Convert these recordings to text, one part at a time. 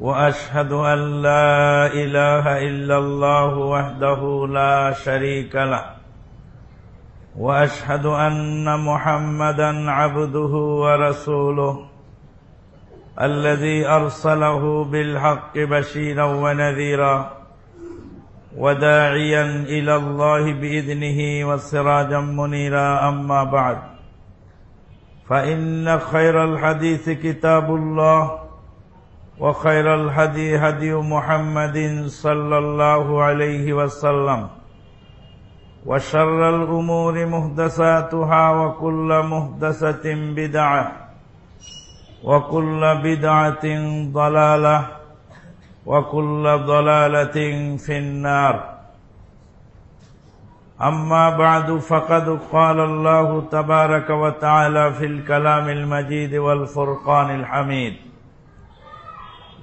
وأشهد أن لا إله إلا الله وحده لا شريك له. وأشهد أن محمدا عبده ورسوله الذي أرسله بالحق بشيرا ونذيرا وداعيا إلى الله بإذنه وسراجا منيرا. أما بعد فإن خير الحديث كتاب الله وخير الهدي هدي محمد صلى الله عليه وسلم وشر الأمور محدثاتها وكل محدثه بدعة وكل بدعة ضلالة وكل ضلالة في النار. أما بعد فقد قال الله تبارك وتعالى في الكلام المجيد والفرقان الحميد.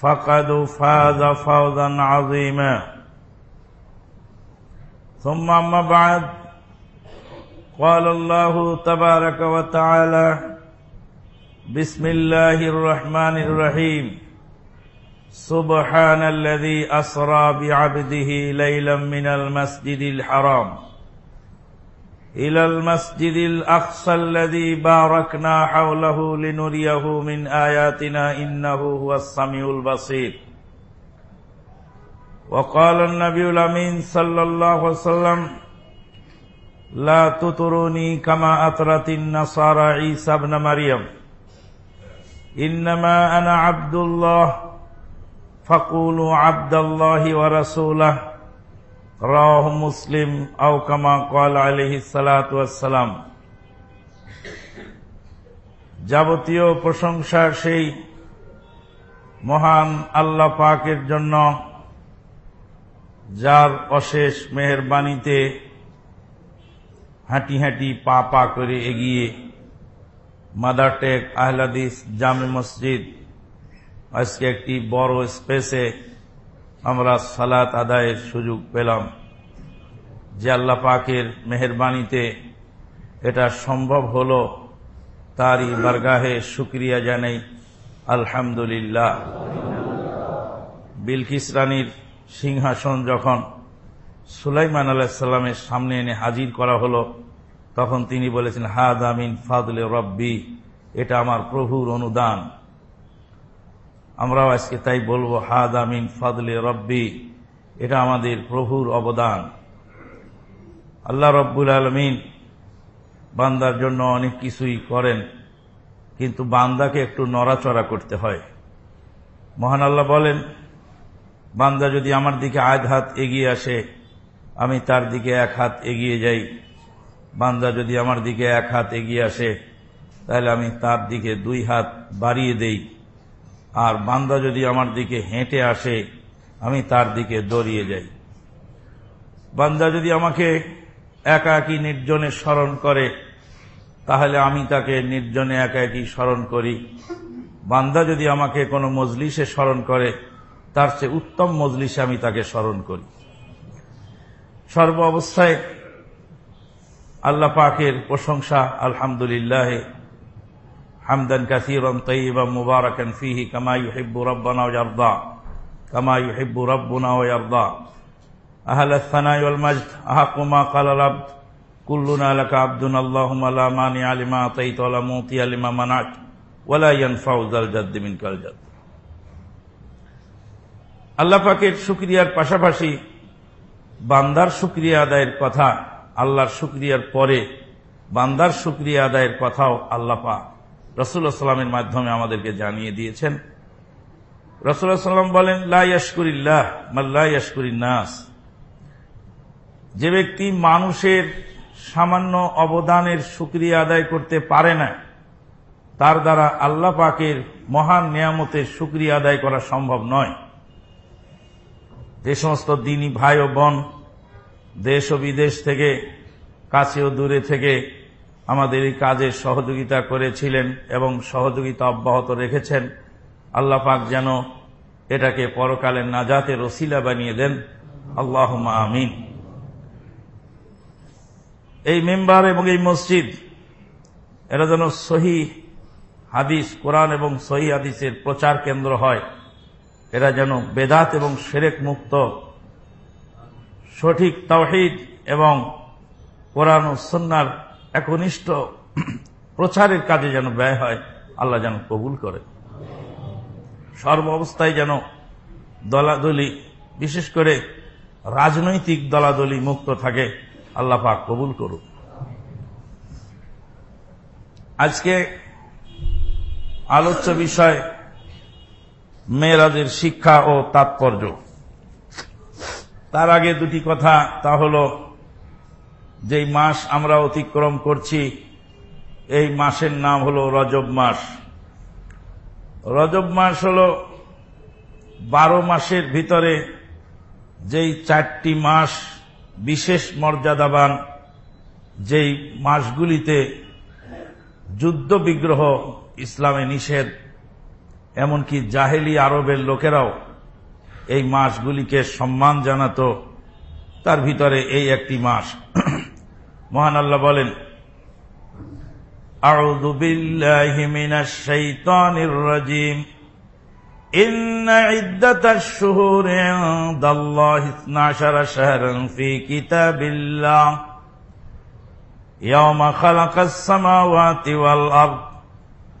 فقد فاز فوزا عظيما. ثم أما بعد قال الله تبارك وتعالى بسم الله الرحمن الرحيم. سبحان الذي أسرى بعبده ليلا من المسجد الحرام. إلى المسجد الأقصى الذي باركنا حوله لنريه من آياتنا إنه هو السميع البصير. وقال النبي الأمين صلى الله عليه وسلم لا تطروني كما أطرت النصارى عيسى ابن مريم. إنما أنا عبد الله فقولوا عبد الله ورسوله. রাহ মুসলিম আও কামা কল আলহি সালাম যাবতীয় প্রশংসা সেই মহান আল্লাহ পাকের জন্য, যার অশেষ মেহরবানিতে হাঁটি হাঁটি পা পা করে এগিয়ে মাদারটেক আহলাদিস জামে মসজিদ, আজকে একটি বড় স্পেসে আমরা সালাত আদায়ের সুযোগ পেলাম। যে আল্লাহ পাকের মেহরবানিতে এটা সম্ভব হল, তারই বারগাহে শুক্রিয়া জানাই, আলহামদুলিল্লাহ। বিলকিস রানীর সিংহাসন যখন সুলাইমান আলাহিসাল্লামের সামনে এনে হাজির করা হলো, তখন তিনি বলেছেন, হাদ আমিন ফাদলে রব্বি, এটা আমার প্রভুর অনুদান। আমরাও আজকে তাই বলব, হাদ আমিন ফাদলে রব্বি, এটা আমাদের প্রভুর অবদান। আল্লাহ রব্বুল আলমিন বান্দার জন্য অনেক কিছুই করেন, কিন্তু বান্দাকে একটু নড়াচড়া করতে হয়। মহান আল্লাহ বলেন, বান্দা যদি আমার দিকে আধ হাত এগিয়ে আসে, আমি তার দিকে এক হাত এগিয়ে যাই। বান্দা যদি আমার দিকে এক হাত এগিয়ে আসে, তাহলে আমি তার দিকে দুই হাত বাড়িয়ে দেই। আর বান্দা যদি আমার দিকে হেঁটে আসে, আমি তার দিকে দৌড়িয়ে যাই। বান্দা যদি আমাকে একা একই নির্জনে স্মরণ করে, তাহলে আমি তাকে নির্জনে একা একই স্মরণ করি। বান্দা যদি আমাকে কোনো মজলিসে স্মরণ করে, তার চেয়ে উত্তম মজলিসে আমি তাকে স্মরণ করি। সর্ব অবস্থায় আল্লাহ পাকের প্রশংসা, আলহামদুলিল্লাহ হামদান কাসিরন তৈবা মুবারকান ফিহি কামা ইউহিব্বু রব্বানা ওয়ারদা কামা ইউহিব্বু রব্বুনা ওয়ারদা আহল الثناء والمجد أحق ما قال العبد كلنا لك عبد اللهم لا مانع لما أعطيت ولا معطي لما منعت ولا ينفع ذا الجد منك الجد আল্লাহ পাকের শুক্রিয়ার পাশাপাশি বান্দার সুক্রিয়া আদায়ের কথা আল্লাহর সুক্রিয়ার পরে বান্দার সুক্রিয়া আদায়ের কথাও আল্লাহ পা রসুল্লাহ সাল্লামের মাধ্যমে আমাদেরকে জানিয়ে দিয়েছেন। রসুল্লাহ সাল্লাম বলেন লাইয়াসকুরিল্লাহ নাস। যে ব্যক্তি মানুষের সামান্য অবদানের সুক্রিয়া আদায় করতে পারে না, তার দ্বারা আল্লাহ পাকের মহান নিয়ামতের সুক্রিয়া আদায় করা সম্ভব নয়। যে সমস্ত দিনী ভাই ও বোন দেশ ও বিদেশ থেকে, কাছে ও দূরে থেকে আমাদের এই কাজে সহযোগিতা করেছিলেন এবং সহযোগিতা অব্যাহত রেখেছেন। আল্লাহ পাক যেন এটাকে পরকালের নাজাতে রসিলা বানিয়ে দেন। আল্লাহ আমিন। এই মেম্বার এবং এই মসজিদ, এরা যেন সহি হাদিস, কোরআন এবং সহি হাদিসের প্রচার কেন্দ্র হয়। এরা যেন বেদাত এবং সেরেক মুক্ত, সঠিক তাওহিদ এবং কোরআন ও সন্ন্যার একনিষ্ঠ প্রচারের কাজে যেন ব্যয় হয়, আল্লাহ যেন কবুল করে। সর্ব অবস্থায় যেন দলাদলি, বিশেষ করে রাজনৈতিক দলাদলি মুক্ত থাকে, আল্লাহ পাক কবুল করুক। আজকে আলোচ্য বিষয় মেয়েরাজের শিক্ষা ও তাৎপর্য। তার আগে দুটি কথা, তা হল যেই মাস আমরা অতিক্রম করছি, এই মাসের নাম হল রজব মাস। রজব মাস হল বারো মাসের ভিতরে যেই চারটি মাস বিশেষ মর্যাদাবান, যেই মাসগুলিতে যুদ্ধ বিগ্রহ ইসলামে নিষেধ, এমনকি জাহেলি আরবের লোকেরাও এই মাসগুলিকে সম্মান জানাত, তার ভিতরে এই একটি মাস। মহান আল্লাহ বলেন أعوذ بالله من الشيطان الرجيم إن عدة الشهور عند الله اثنا عشر شهرا في كتاب الله يوم خلق السماوات والأرض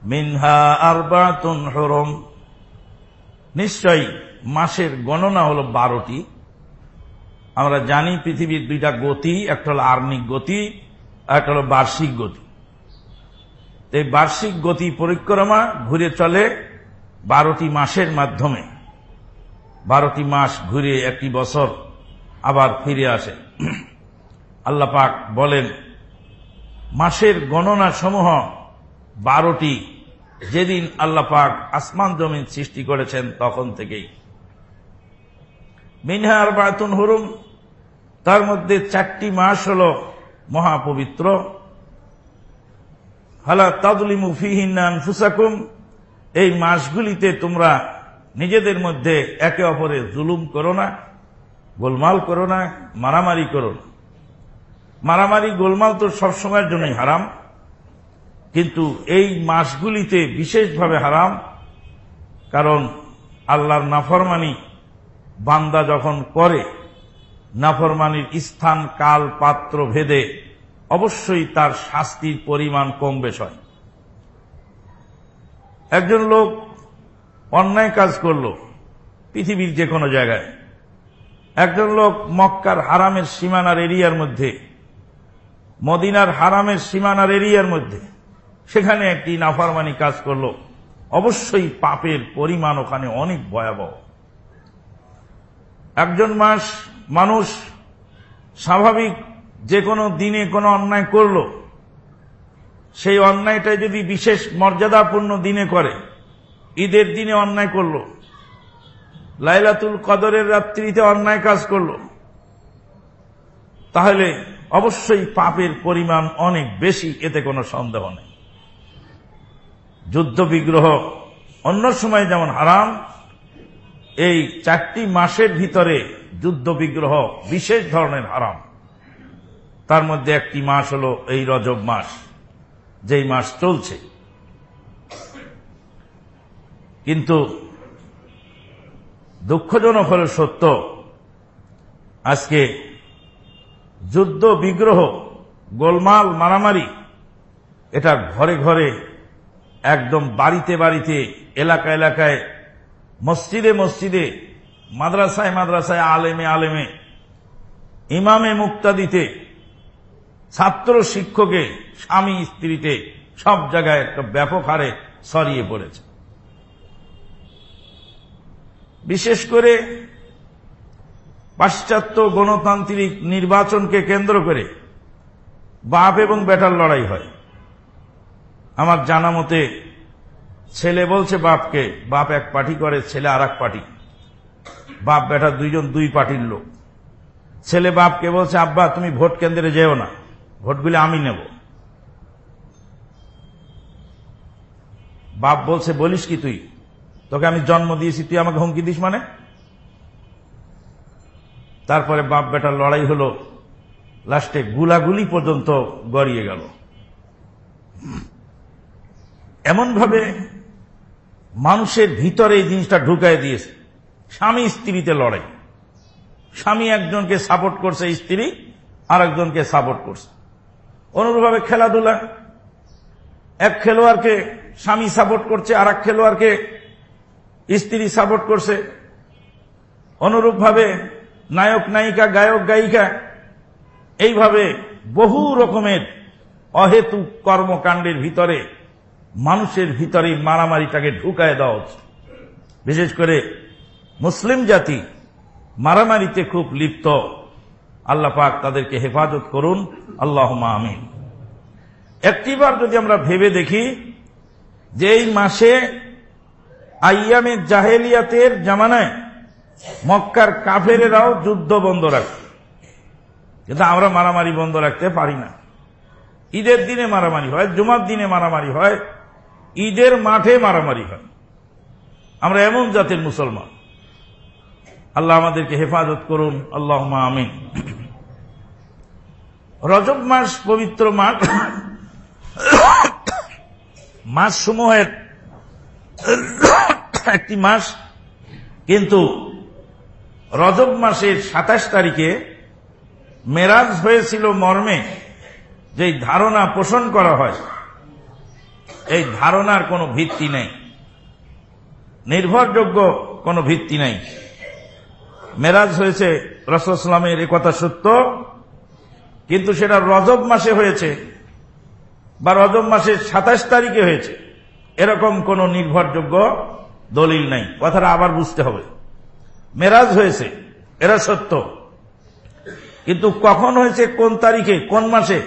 মিনহা আরবাতুন হরম নিশ্চয়ই মাসের গণনা হল বারোটি আমরা জানি পৃথিবীর দুইটা গতি, একটা হল আর্নিক গতি একটা হল বার্ষিক গতি। এই বার্ষিক গতি পরিক্রমা ঘুরে চলে বারোটি মাসের মাধ্যমে। বারোটি মাস ঘুরে একটি বছর আবার ফিরে আসে। আল্লাহ পাক বলেন, মাসের গণনা সমূহ বারোটি। যেদিন আল্লাহ পাক আসমান জমিন সৃষ্টি করেছেন তখন থেকেই। মিনহার বাতুন হরুম। তার মধ্যে চারটি মাস হল মহাপবিত্র। হালা তাদলিমু ফিহিনান ফুসাকুম এই মাসগুলিতে তোমরা নিজেদের মধ্যে একে অপরে জুলুম করো না, গোলমাল করো না, মারামারি করো না। মারামারি, গোলমাল তো সবসময়ের জন্যই হারাম। কিন্তু এই মাসগুলিতে বিশেষভাবে হারাম, কারণ আল্লাহর নাফরমানি বান্দা যখন করে, নাফরমানির স্থান, কাল, পাত্র, ভেদে, অবশ্যই তার শাস্তির পরিমাণ কম বেশ হয়। একজন লোক অন্যায় কাজ করল, পৃথিবীর যে কোনো জায়গায়। একজন লোক মক্কার হারামের সীমানার এরিয়ার মধ্যে, মদিনার হারামের সীমানার এরিয়ার মধ্যে, সেখানে একটি নাফারমানি কাজ করল। অবশ্যই পাপের পরিমাণ ওখানে অনেক ভয়াবহ। একজন মাস মানুষ স্বাভাবিক যে কোনো দিনে কোনো অন্যায় করল, সেই অন্যায়টা যদি বিশেষ মর্যাদাপূর্ণ দিনে করে, ঈদের দিনে অন্যায় করল, লাইলাতুল কদরের রাত্রিতে অন্যায় কাজ করল, তাহলে অবশ্যই পাপের পরিমাণ অনেক বেশি, এতে কোনো সন্দেহ নেই। যুদ্ধ বিগ্রহ অন্য সময় যেমন হারাম এই চারটি মাসের ভিতরে যুদ্ধ বিগ্রহ বিশেষ ধরনের হারাম। তার মধ্যে একটি মাস হল এই রজব মাস, যেই মাস চলছে। কিন্তু দুঃখজনক হল সত্য, আজকে যুদ্ধ বিগ্রহ, গোলমাল মারামারি, এটা ঘরে ঘরে একদম বাড়িতে বাড়িতে এলাকা এলাকায় মসজিদে মসজিদে, মাদ্রাসায় মাদ্রাসায়, আলেমে আলেমে, ইমামে মুক্তাদিতে, ছাত্র শিক্ষকে, স্বামী স্ত্রীতে, সব জায়গায় একটা ব্যাপক হারে ছড়িয়ে পড়েছে। বিশেষ করে পাশ্চাত্য গণতান্ত্রিক নির্বাচনকে কেন্দ্র করে বাপ এবং বেটার লড়াই হয়। আমার জানা মতে ছেলে বলছে বাপকে, বাপ এক পার্টি করে, ছেলে আর এক পার্টি। বাপ বেটা দুইজন দুই পার্টির লোক। ছেলে বাপকে বলছে, আব্বা, তুমি ভোট কেন্দ্রে যেও না। ভোটগুলি আমি নেব। বাপ বলছে, বলিস কি তুই? তোকে আমি জন্ম দিয়েছি, তুই আমাকে হুমকি দিস মানে? তারপরে বাপ বেটার লড়াই হলো। লাস্টে গুলাগুলি পর্যন্ত গড়িয়ে গেল। এমনভাবে মানুষের ভিতরে এই জিনিসটা ঢুকাই দিয়েছে। স্বামী স্ত্রীতে লড়াই। স্বামী একজনকে সাপোর্ট করছে স্ত্রী আর একজনকে সাপোর্ট করছে। অনুরূপভাবে খেলাধুলা। এক খেলোয়াড়কে স্বামী সাপোর্ট করছে আর এক খেলোয়াড়কে স্ত্রী সাপোর্ট করছে। অনুরূপভাবে নায়ক, নায়িকা, গায়ক, গায়িকা, এইভাবে বহু রকমের অহেতুক কর্মকাণ্ডের ভিতরে মানুষের ভিতরে মারামারিটাকে ঢুকায় দেওয়া হচ্ছে বিশেষ করে মুসলিম জাতি মারামারিতে খুব লিপ্ত। আল্লাহ পাক তাদেরকে হেফাজত করুন। আল্লাহ আমিন। একটিবার যদি আমরা ভেবে দেখি যে এই মাসে আইয়ামের জাহেলিয়াতের জামানায় মক্কার কাফেরেরাও যুদ্ধ বন্ধ রাখে। কিন্তু আমরা মারামারি বন্ধ রাখতে পারি না। ঈদের দিনে মারামারি হয়, জুমার দিনে মারামারি হয়। ঈদের মাঠে মারামারি হয়। আমরা এমন জাতির মুসলমান। আল্লাহ আমাদেরকে হেফাজত করুন। আল্লাহ আমিন। রজব মাস পবিত্র মাস মাস সমূহের একটি মাস, কিন্তু রজব মাসের সাতাশ তারিখে মেরাজ হয়েছিল মর্মে যে ধারণা পোষণ করা হয়। এই ধারণার কোনো ভিত্তি নেই। নির্ভরযোগ্য কোনো ভিত্তি নেই। মেরাজ হয়েছে রসলামের এ কথা সত্য, কিন্তু সেটা রজব মাসে হয়েছে বা রজব মাসের সাতাশ তারিখে হয়েছে। এরকম কোন নির্ভরযোগ্য দলিল নাই। কথাটা আবার বুঝতে হবে। মেরাজ হয়েছে, এরা সত্য। কিন্তু কখন হয়েছে, কোন তারিখে, কোন মাসে,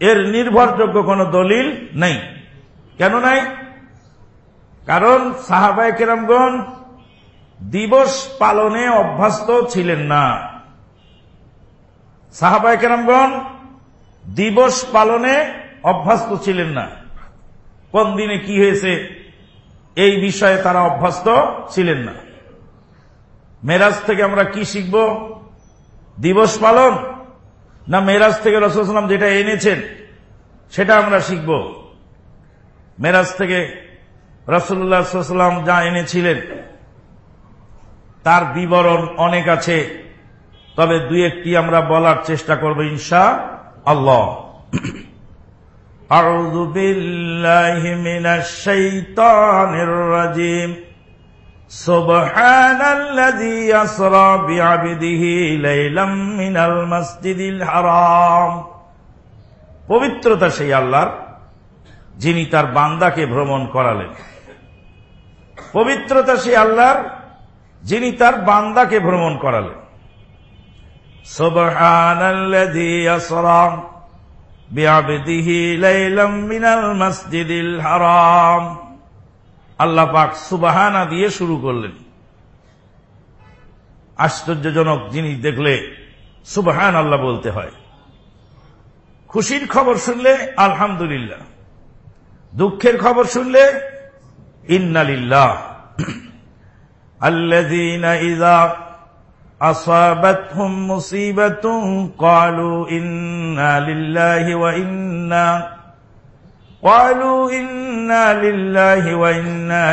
এর নির্ভরযোগ্য কোন দলিল নেই। কেন নাই? কারণ সাহাবায় কেরামগণ দিবস পালনে অভ্যস্ত ছিলেন না। সাহাবায় কেরামগণ দিবস পালনে অভ্যস্ত ছিলেন না। কোন দিনে কি হয়েছে? এই বিষয়ে তারা অভ্যস্ত ছিলেন না। মেরাজ থেকে আমরা কি শিখব? দিবস পালন? না মেরাজ থেকে রসুলাম যেটা এনেছেন, সেটা আমরা শিখব। মেরাজ থেকে রসুল্লাহাম যা এনেছিলেন তার বিবরণ অনেক আছে তবে দুই একটি আমরা বলার চেষ্টা করব ইনশা আল্লাহ أعوذ بالله من الشيطان الرجيم سبحان الذي يسرى بعبده ليلا من المسجد الحرام পবিত্রতা সেই আল্লাহর যিনি তার বান্দাকে ভ্রমণ করালেন। পবিত্রতা সেই আল্লাহর, যিনি তার বান্দাকে ভ্রমণ করালেন। আল্লাহ পাক সুবাহানা দিয়ে শুরু করলেন। আশ্চর্যজনক জিনিস দেখলে সুবাহান আল্লাহ বলতে হয়। খুশির খবর শুনলে আলহামদুলিল্লাহ। দুঃখের খবর শুনলে, ইন্নালিল্লাহ। আল্লাযীনা ইযা আসাবাতহুম মুসিবাতুন ক্বালু ইন্না ইন্না ইন্না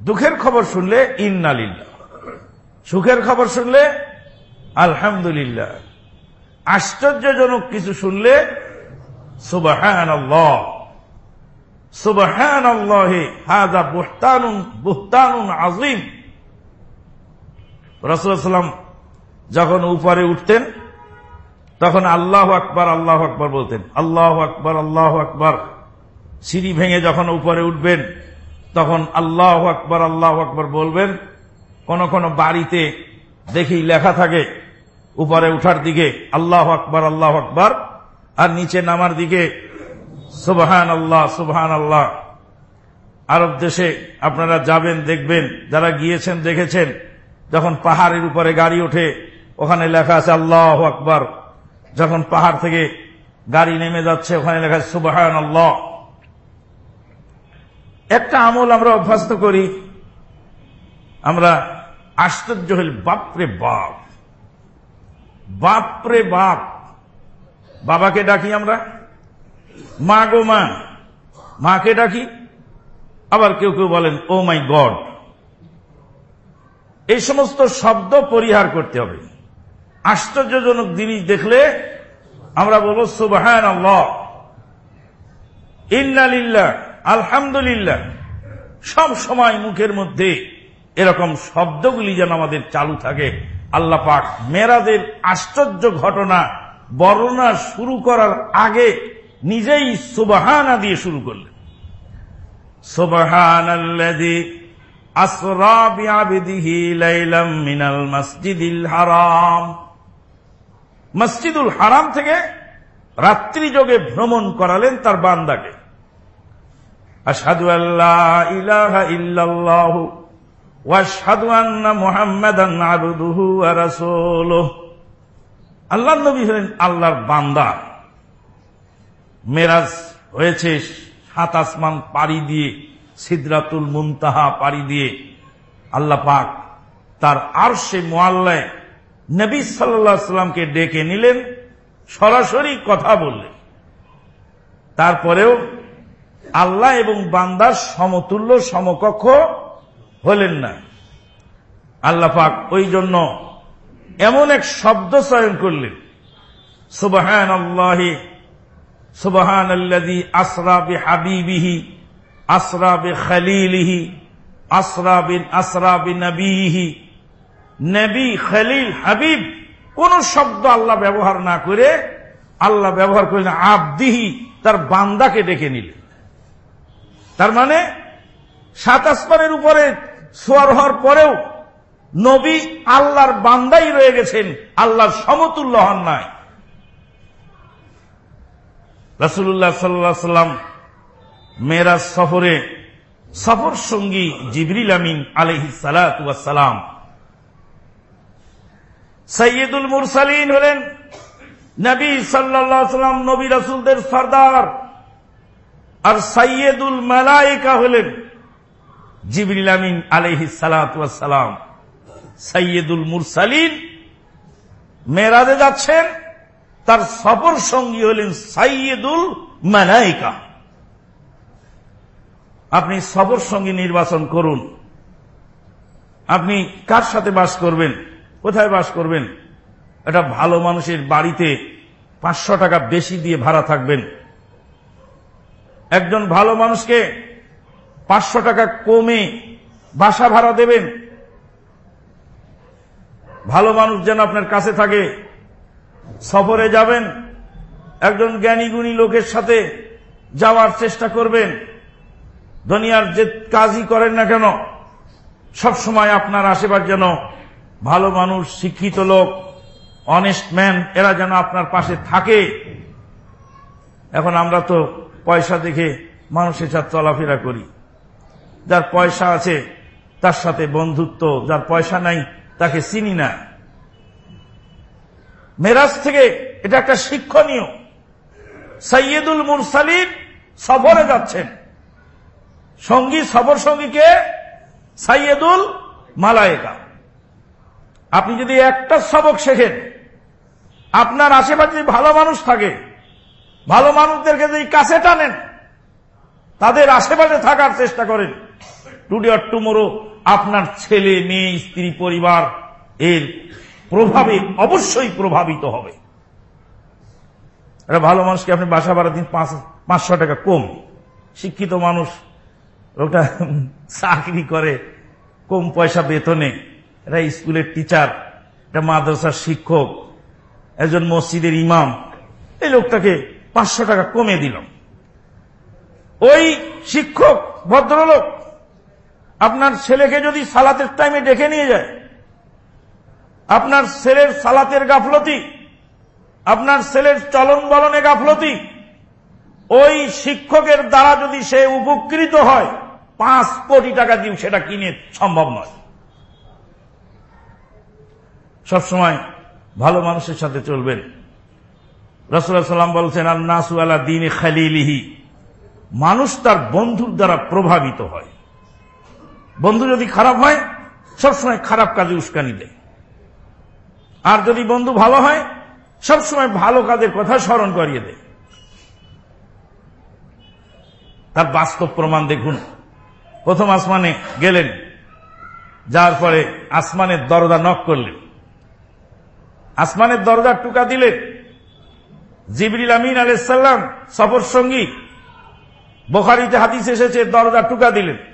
দুঃখের খবর শুনলে, ইন্নালিল্লাহ। সুখের খবর শুনলে, আলহামদুলিল্লাহ। আশ্চর্যজনক কিছু শুনলে সুবাহান আজিম রসুলাম যখন উপরে উঠতেন, তখন আল্লাহ আকবার আল্লাহ আকবার বলতেন, আল্লাহ আকবার আল্লাহ আকবার। সিঁড়ি ভেঙে যখন উপরে উঠবেন, তখন আল্লাহ আকবার আল্লাহ আকবার বলবেন। কোন কোন বাড়িতে দেখি লেখা থাকে, উপরে উঠার দিকে আল্লাহ আকবার আল্লাহ আকবার। আর নিচে নামার দিকে সুবহান আল্লাহ সুবহান আল্লাহ আরব দেশে আপনারা যাবেন, দেখবেন, যারা গিয়েছেন, দেখেছেন, যখন পাহাড়ের উপরে গাড়ি ওঠে, ওখানে লেখা আছে, আল্লাহ আকবার। যখন পাহাড় থেকে গাড়ি নেমে যাচ্ছে, ওখানে লেখা আছে সুবহান আল্লাহ একটা আমল আমরা অভ্যস্ত করি, আমরা আশ্চর্য হইল বাপরে বাপ। বাপরে বাপ। বাবাকে ডাকি আমরা। মা গো মা, মাকে ডাকি। আবার কেউ কেউ বলেন ও মাই গড এই সমস্ত শব্দ পরিহার করতে হবে। আশ্চর্যজনক জিনিস দেখলে আমরা বলব সুবাহান আল্লাহ ইন্নালিল্লাহ, আলহামদুলিল্লাহ। সব সময় মুখের মধ্যে এরকম শব্দগুলি যেন আমাদের চালু থাকে। আল্লাহ পাক মেরাদের আশ্চর্য ঘটনা বর্ণনা শুরু করার আগে নিজেই সুবাহানা দিয়ে শুরু করলেন। সুবাহান মিনাল মসজিদিল হারাম। মসজিদুল হারাম থেকে রাত্রি যোগে ভ্রমণ করালেন তার বান্দাকে। আশহাদু আল্লাহ ইলাহা ইল্লাল্লাহু ওয়াশহাদু আন্না মুহাম্মাদান আবদুহু ওয়া রাসূলুহু। আল্লাহর নবী হলেন আল্লাহর বান্দা। মেরাজ হয়েছে সাত আসমান পাড়ি দিয়ে, সিদ্রাতুল মুনতাহা পাড়ি দিয়ে আল্লাহ পাক তার আর সে মোয়াল্লায় নবী সাল্লাহ সাল্লামকে ডেকে নিলেন, সরাসরি কথা বললেন। তারপরেও আল্লাহ এবং বান্দার সমতুল্য সমকক্ষ হলেন না। আল্লাহ পাক ওই জন্য এমন এক শব্দ চয়ন করলেন। সুবাহান আল্লাহি সুবাহান আল্লাদি আসরা বে হাবিবিহি আসরা বে খালিলিহি আসরা বিন, আসরা বি নবীহি নবী খালিল হাবিব, কোন শব্দ আল্লাহ ব্যবহার না করে আল্লাহ ব্যবহার করলেন আবদিহি, তার বান্দাকে ডেকে নিলেন। তার মানে সাত আসমানের উপরে সোয়ার হওয়ার পরেও নবী আল্লাহর বান্দাই রয়ে গেছেন, আল্লাহর সমতুল্য হন নাই। রাসুল্লাহ সাল্লাহ সাল্লাম মেরাজ সফরে সফর সঙ্গী জিবরিল আমিন আলহি সালাম সৈয়দুল মুরসালিন হলেন নবী সাল্লাম নবী রাসুলদের সর্দার। আর সৈয়দুল মালাইকা হলেন জিবরিল আমিন আলহি সালাম সৈয়দুল মুরসালিন মেরাজে যাচ্ছেন, তার সফর সঙ্গী হলেন সাইয়েদুল মালাইকা। আপনি সফর সঙ্গী নির্বাচন করুন। আপনি কার সাথে বাস করবেন? কোথায় বাস করবেন? এটা ভালো মানুষের বাড়িতে পাঁচশো টাকা বেশি দিয়ে ভাড়া থাকবেন। একজন ভালো মানুষকে পাঁচশো টাকা কমে বাসা ভাড়া দেবেন। ভালো মানুষ যেন আপনার কাছে থাকে। সফরে যাবেন, একজন জ্ঞানী গুণী লোকের সাথে যাওয়ার চেষ্টা করবেন। দুনিয়ার যে কাজই করেন না কেন, সব সময় আপনার আশেপাশ যেন ভালো মানুষ, শিক্ষিত লোক অনেস্ট ম্যান এরা যেন আপনার পাশে থাকে। এখন আমরা তো পয়সা দেখে মানুষের সাথে চলাফেরা করি। যার পয়সা আছে, তার সাথে বন্ধুত্ব, যার পয়সা নাই তাকে চিনি না মেরাজ থেকে এটা একটা শিক্ষণীয়। সৈয়দুল মুরসালিন সফরে যাচ্ছেন। সঙ্গী, সফর সঙ্গীকে সাইয়েদুল মালায়েকা। আপনি যদি একটা সবক শেখেন, আপনার আশেপাশে ভালো মানুষ থাকে, ভালো মানুষদেরকে যদি কাছে টানেন, তাদের আশেপাশে থাকার চেষ্টা করেন। টুডে অর টুমোরো আপনার ছেলে, মেয়ে, স্ত্রী, পরিবার, এর প্রভাবে অবশ্যই প্রভাবিত হবে। একটা ভালো মানুষকে আপনি বাসা ভাড়া দিন পাঁচশো টাকা কম। শিক্ষিত মানুষ ওটা চাকরি করে, কম পয়সা বেতনে। এটা স্কুলের টিচার এটা মাদ্রাসার শিক্ষক, একজন মসজিদের ইমাম। এই লোকটাকে পাঁচশো টাকা কমে দিলাম। ওই শিক্ষক, ভদ্রলোক আপনার ছেলেকে যদি সালাতের টাইমে ডেকে নিয়ে যায়, আপনার ছেলের সালাতের গাফলতি, আপনার ছেলের চলন বলনে গাফলতি, ওই শিক্ষকের দ্বারা যদি সে উপকৃত হয়, পাঁচ কোটি টাকা দিয়ে সেটা কিনে সম্ভব নয়। সবসময় ভালো মানুষের সাথে চলবেন। রসুল্লাহ সাল্লাম বলছেন আল্লাহ দিনে খালিলিহি। মানুষ তার বন্ধুর দ্বারা প্রভাবিত হয়। বন্ধু যদি খারাপ হয়, সবসময় খারাপ কাজে উস্কানি দেয়। আর যদি বন্ধু ভালো হয়, সবসময় ভালো কাজের কথা স্মরণ করিয়ে দেয়। তার বাস্তব প্রমাণ দেখুন। প্রথম আসমানে গেলেন যার পরে আসমানের দরজা নক করলেন। আসমানের দরজা টুকা দিলেন। জিবরিল আমিন আলাইসাল্লাম সফর সঙ্গী বোখারিতে হাদিস এসেছে দরজা টুকা দিলেন।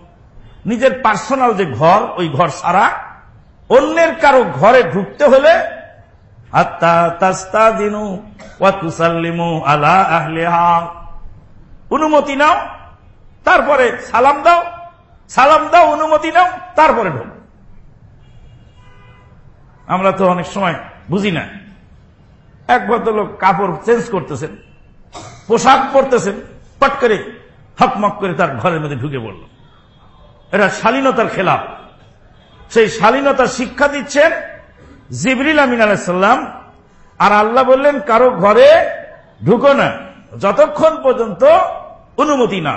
নিজের পার্সোনাল যে ঘর, ওই ঘর সারা, অন্যের কারও ঘরে ঢুকতে হলে অনুমতি নাও, তারপরে সালাম দাও সালাম দাও, অনুমতি নাও, তারপরে ঢোক। আমরা তো অনেক সময় বুঝি না। এক ভদ্রলোক কাপড় চেঞ্জ করতেছেন, পোশাক পরতেছেন, পট করে হকমক করে তার ঘরের মধ্যে ঢুকে পড়ল। এটা শালীনতার খেলাফ। সেই শালীনতার শিক্ষা দিচ্ছেন জিবরিল আমিন আলাইসাল্লাম আর আল্লাহ বললেন, কারও ঘরে ঢুকো না, যতক্ষণ পর্যন্ত অনুমতি না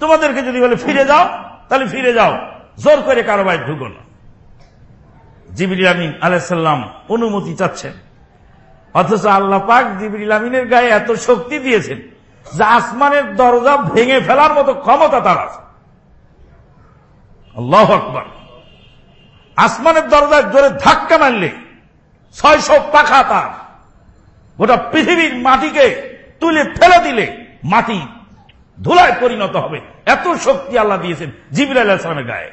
তোমাদেরকে যদি বলে, ফিরে যাও, তাহলে ফিরে যাও। জোর করে কারও বাইর ঢুকো না। জিবিল আমিন আলাইসাল্লাম অনুমতি চাচ্ছেন। অথচ আল্লাহ পাক জিবিল আমিনের গায়ে এত শক্তি দিয়েছেন যে আসমানের দরজা ভেঙে ফেলার মতো ক্ষমতা তার আছে। আল্লাহ আকবর। আসমানের দরজায় জোরে ধাক্কা মারলে ছয়শো পাখা তার। গোটা পৃথিবীর মাটিকে তুলে ফেলে দিলে মাটি ধুলায় পরিণত হবে। এত শক্তি আল্লাহ দিয়েছেন জিবির আলাহিসামের গায়ে।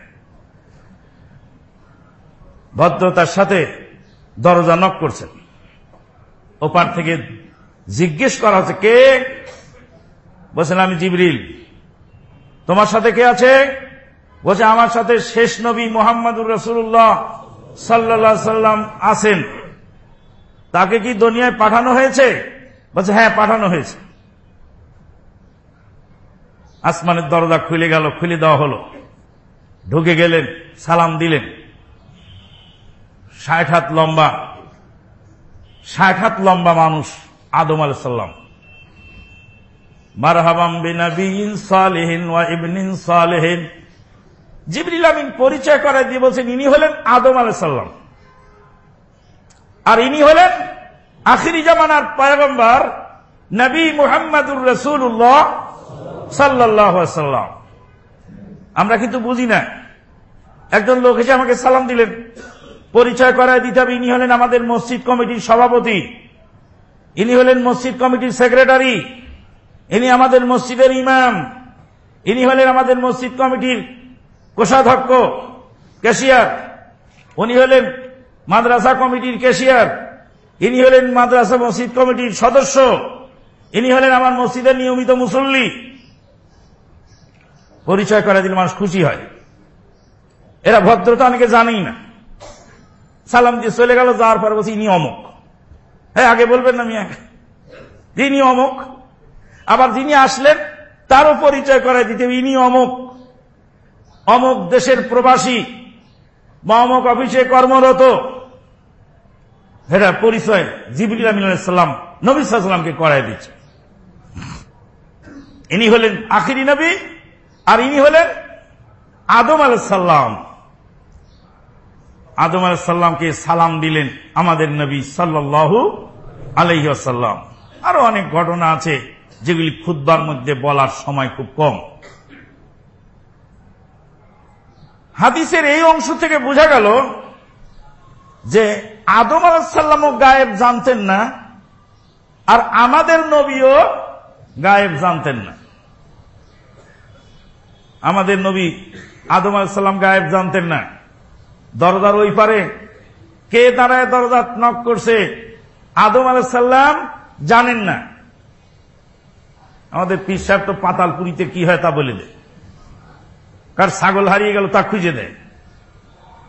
ভদ্রতার সাথে দরজা নক করছেন। ওপার থেকে জিজ্ঞেস করা হচ্ছে, কে? বলছেন আমি জিবরিল। তোমার সাথে কে আছে? বলছে, আমার সাথে শেষ নবী মোহাম্মদুর রসুল্লাহ সাল্লা সাল্লাম আছেন। তাকে কি দুনিয়ায় পাঠানো হয়েছে? বলছে হ্যাঁ পাঠানো হয়েছে। আসমানের দরজা খুলে গেল, খুলে দেওয়া হলো। ঢুকে গেলেন, সালাম দিলেন। ষাট হাত লম্বা ষাট লম্বা মানুষ আদম আলাইসাল্লাম মারহাবাম বিনাবিন সালেহিন ওয়া ইবনিন সালেহিন। জিবরিল আমিন পরিচয় করায় দিয়ে বলছেন, ইনি হলেন আদম আলাইসাল্লাম আর ইনি হলেন আখিরি জামানার পয়গম্বর নবী মুহাম্মদুর রসুল্লাহ সাল্লাহ সাল্লাম। আমরা কিন্তু বুঝি না। একজন লোক এসে আমাকে সালাম দিলেন। পরিচয় করায় দিতে হবে। ইনি হলেন আমাদের মসজিদ কমিটির সভাপতি। ইনি হলেন মসজিদ কমিটির সেক্রেটারি। ইনি আমাদের মসজিদের ইমাম। ইনি হলেন আমাদের মসজিদ কমিটির কোষাধ্যক্ষ, ক্যাশিয়ার। উনি হলেন মাদ্রাসা কমিটির ক্যাশিয়ার। ইনি হলেন মাদ্রাসা মসজিদ কমিটির সদস্য। ইনি হলেন আমার মসজিদের নিয়মিত মুসল্লি। পরিচয় করে দিলে মানুষ খুশি হয়। এরা ভদ্রতা অনেকে জানেই না। সালাম দিয়ে চলে গেল, যাওয়ার পর বলছি, ইনি অমুক। হ্যাঁ আগে বলবেন না মিয়া। যিনি অমুক, আবার যিনি আসলেন, তারও পরিচয় করাই দিতে ইনি অমুক। অমুক দেশের প্রবাসী, বা অমুক অফিসে কর্মরত। এটা পরিচয় জিবরিল আমিনাল্লাম নবী সাল্লামকে করাই দিচ্ছে ইনি হলেন আখিরি নবী, আর ইনি হলেন আদম আলাইসাল্লাম আদম আলাইসাল্লামকে সালাম দিলেন আমাদের নবী সাল্লাহু আলহিহাসাল্লাম আরও অনেক ঘটনা আছে যেগুলি খুদ্বার মধ্যে বলার সময় খুব কম। হাদিসের এই অংশ থেকে বোঝা গেল যে আদম আলাহাল্লামও গায়েব জানতেন না আর আমাদের নবীও গায়েব জানতেন না। আমাদের নবী আদম আলাহাল্লাম গায়েব জানতেন না। দরজার ওই পারে। কে দাঁড়ায় দরজা নক করছে? আদম আলাহাল্লাম জানেন না। আমাদের পিসার তো পাতালপুরিতে কি হয় তা বলে দেয়। কার ছাগল হারিয়ে গেল তা খুঁজে দেয়।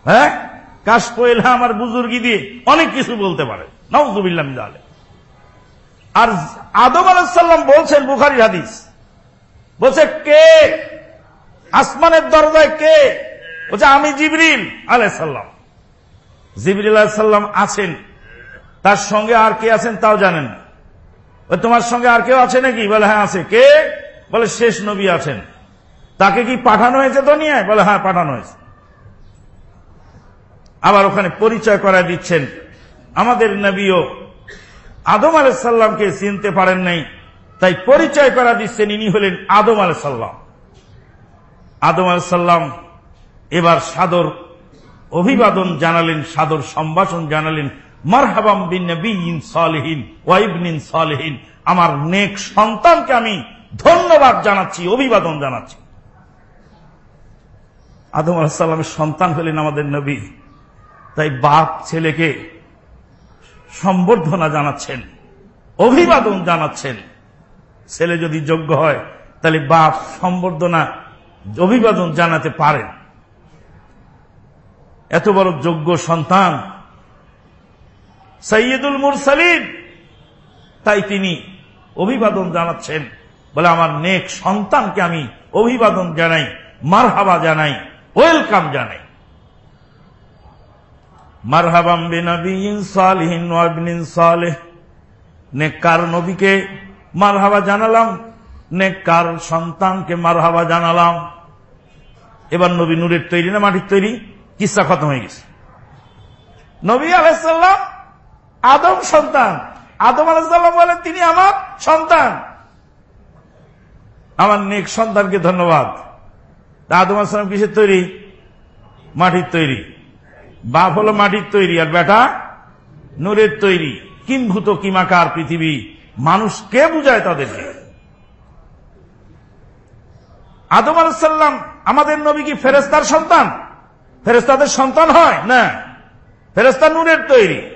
হ্যাঁ? কাশ পয়লা আমার বুজুর্গি দিয়ে অনেক কিছু বলতে পারে। নজুবিল্লাম জালে আর আদম আলাহাল্লাম বলছেন বুখারি হাদিস। বলছে, কে? আসমানের দরজায় কে? বলছে, আমি জিবরিল আলাইসাল্লাম জিবরিল আলাইসাল্লাম আছেন। তার সঙ্গে আর কে আছেন তাও জানেন না। তোমার সঙ্গে আর কেউ আছে নাকি? বলে হ্যাঁ আছে। কে? বলে, শেষ নবী আছেন। তাকে কি পাঠানো হয়েছে দুনিয়ায়? বলে হ্যাঁ পাঠানো হয়েছে। আবার ওখানে পরিচয় করা দিচ্ছেন, আমাদের নবীও আদম আলাইসাল্লামকে চিনতে পারেন নাই। তাই পরিচয় করা দিচ্ছেন, ইনি হলেন আদম আলাইসাল্লাম আদম আলাইসাল্লাম এবার সাদর অভিবাদন জানালেন, সাদর সম্ভাষণ জানালেন, মারহাবাম বিন সালেহীন ওয়াইবনিন সালেহীন। আমার নেক সন্তানকে আমি ধন্যবাদ জানাচ্ছি, অভিবাদন জানাচ্ছি। আদম আলাহাল্লামের সন্তান হলেন আমাদের নবী। তাই বাপ ছেলেকে সম্বর্ধনা জানাচ্ছেন, অভিবাদন জানাচ্ছেন। ছেলে যদি যোগ্য হয়, তাহলে বাপ সম্বর্ধনা, অভিবাদন জানাতে পারেন। এত বড় যোগ্য সন্তান। সৈয়দুল মুরসালিন। তাই তিনি অভিবাদন জানাচ্ছেন বলে আমার নেক সন্তানকে আমি অভিবাদন জানাই, মারহাবা জানাই, ওয়েলকাম জানাই। মারহাবাম নেককার নবীকে মারহাবা জানালাম, নেককার সন্তানকে মারহাবা জানালাম। এবার নবী নূরের তৈরি না মাটির তৈরি? কিসা খতম হয়ে গেছে। নবী আলাইসাল্লাম আদম সন্তান। আদম আলাইসাল্লাম বলেন, তিনি আমার সন্তান। আমার নেক সন্তানকে ধন্যবাদ। আদম আসলাম কিসের তৈরি? মাটির তৈরি। বাপ হলো মাটির তৈরি আর বেটা নূরের তৈরি। কিম্ভূত কিমাকার পৃথিবী। মানুষ কে বুঝায় তাদেরকে? আদম আলাইসাল্লাম আমাদের নবী কি ফেরেস্তার সন্তান? ফেরেস্তাদের সন্তান হয়? না। ফেরেস্তা নূরের তৈরি।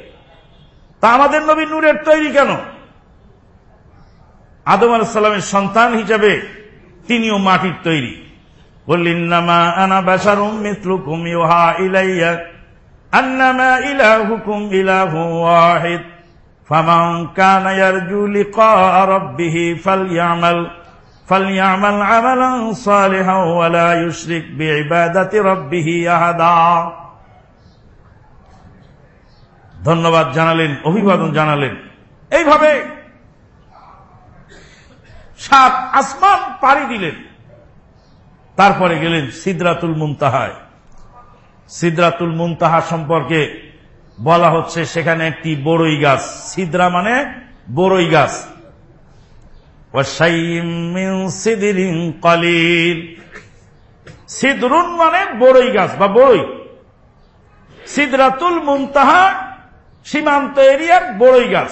তা আমাদের নবী নূরের তৈরি কেন? আদম আলাইসাল্লামের সন্তান হিসাবে তিনিও মাটির তৈরি। বললিনামা ইহা ইলাইয়া فليعمل عملا صالحا ولا يشرك بعبادة ربه أحدا ধন্যবাদ জানালেন অভিবাদন জানালেন এইভাবে সাত আসমান পাড়ি দিলেন তারপরে গেলেন সিদ্রাতুল মুনতাহায় সিদ্রাতুল মুনতাহা সম্পর্কে বলা হচ্ছে সেখানে একটি বড়ই গাছ সিদ্রা মানে বড়ই গাছ সিদরুন মানে বড়ই গাছ বা বড়ই। সিদ্রাতুল মুনতাহা সীমান্ত এরিয়ার বড়ই গাছ।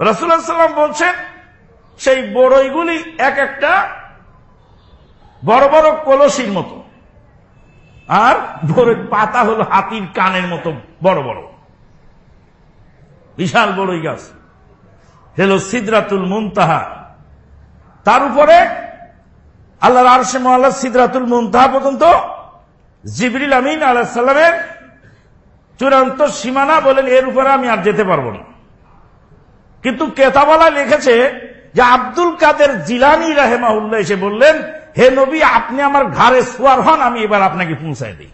রসুল্লাহাম বলছেন, সেই বড়ইগুলি এক একটা বড় বড় কলসির মতো। আর বড়ই পাতা হলো হাতির কানের মতো বড় বড়। বিশাল বড়ই গাছ। হেলো সিদ্রাতুল মুনতাহা। তার উপরে আল্লাহর আরশে মোহাল্লা সিদ্রাতুল মুনতাহা পর্যন্ত জিবরিল আমিন আল্লাহ সাল্লামের চূড়ান্ত সীমানা বলেন, এর উপরে আমি আর যেতে পারব না। কিন্তু কেতাবালা লিখেছে যে আব্দুল কাদের জিলানি রাহেমাউল্লাহ এসে বললেন, হে নবী, আপনি আমার ঘরে সোয়ার হন, আমি এবার আপনাকে পৌঁছায় দিই।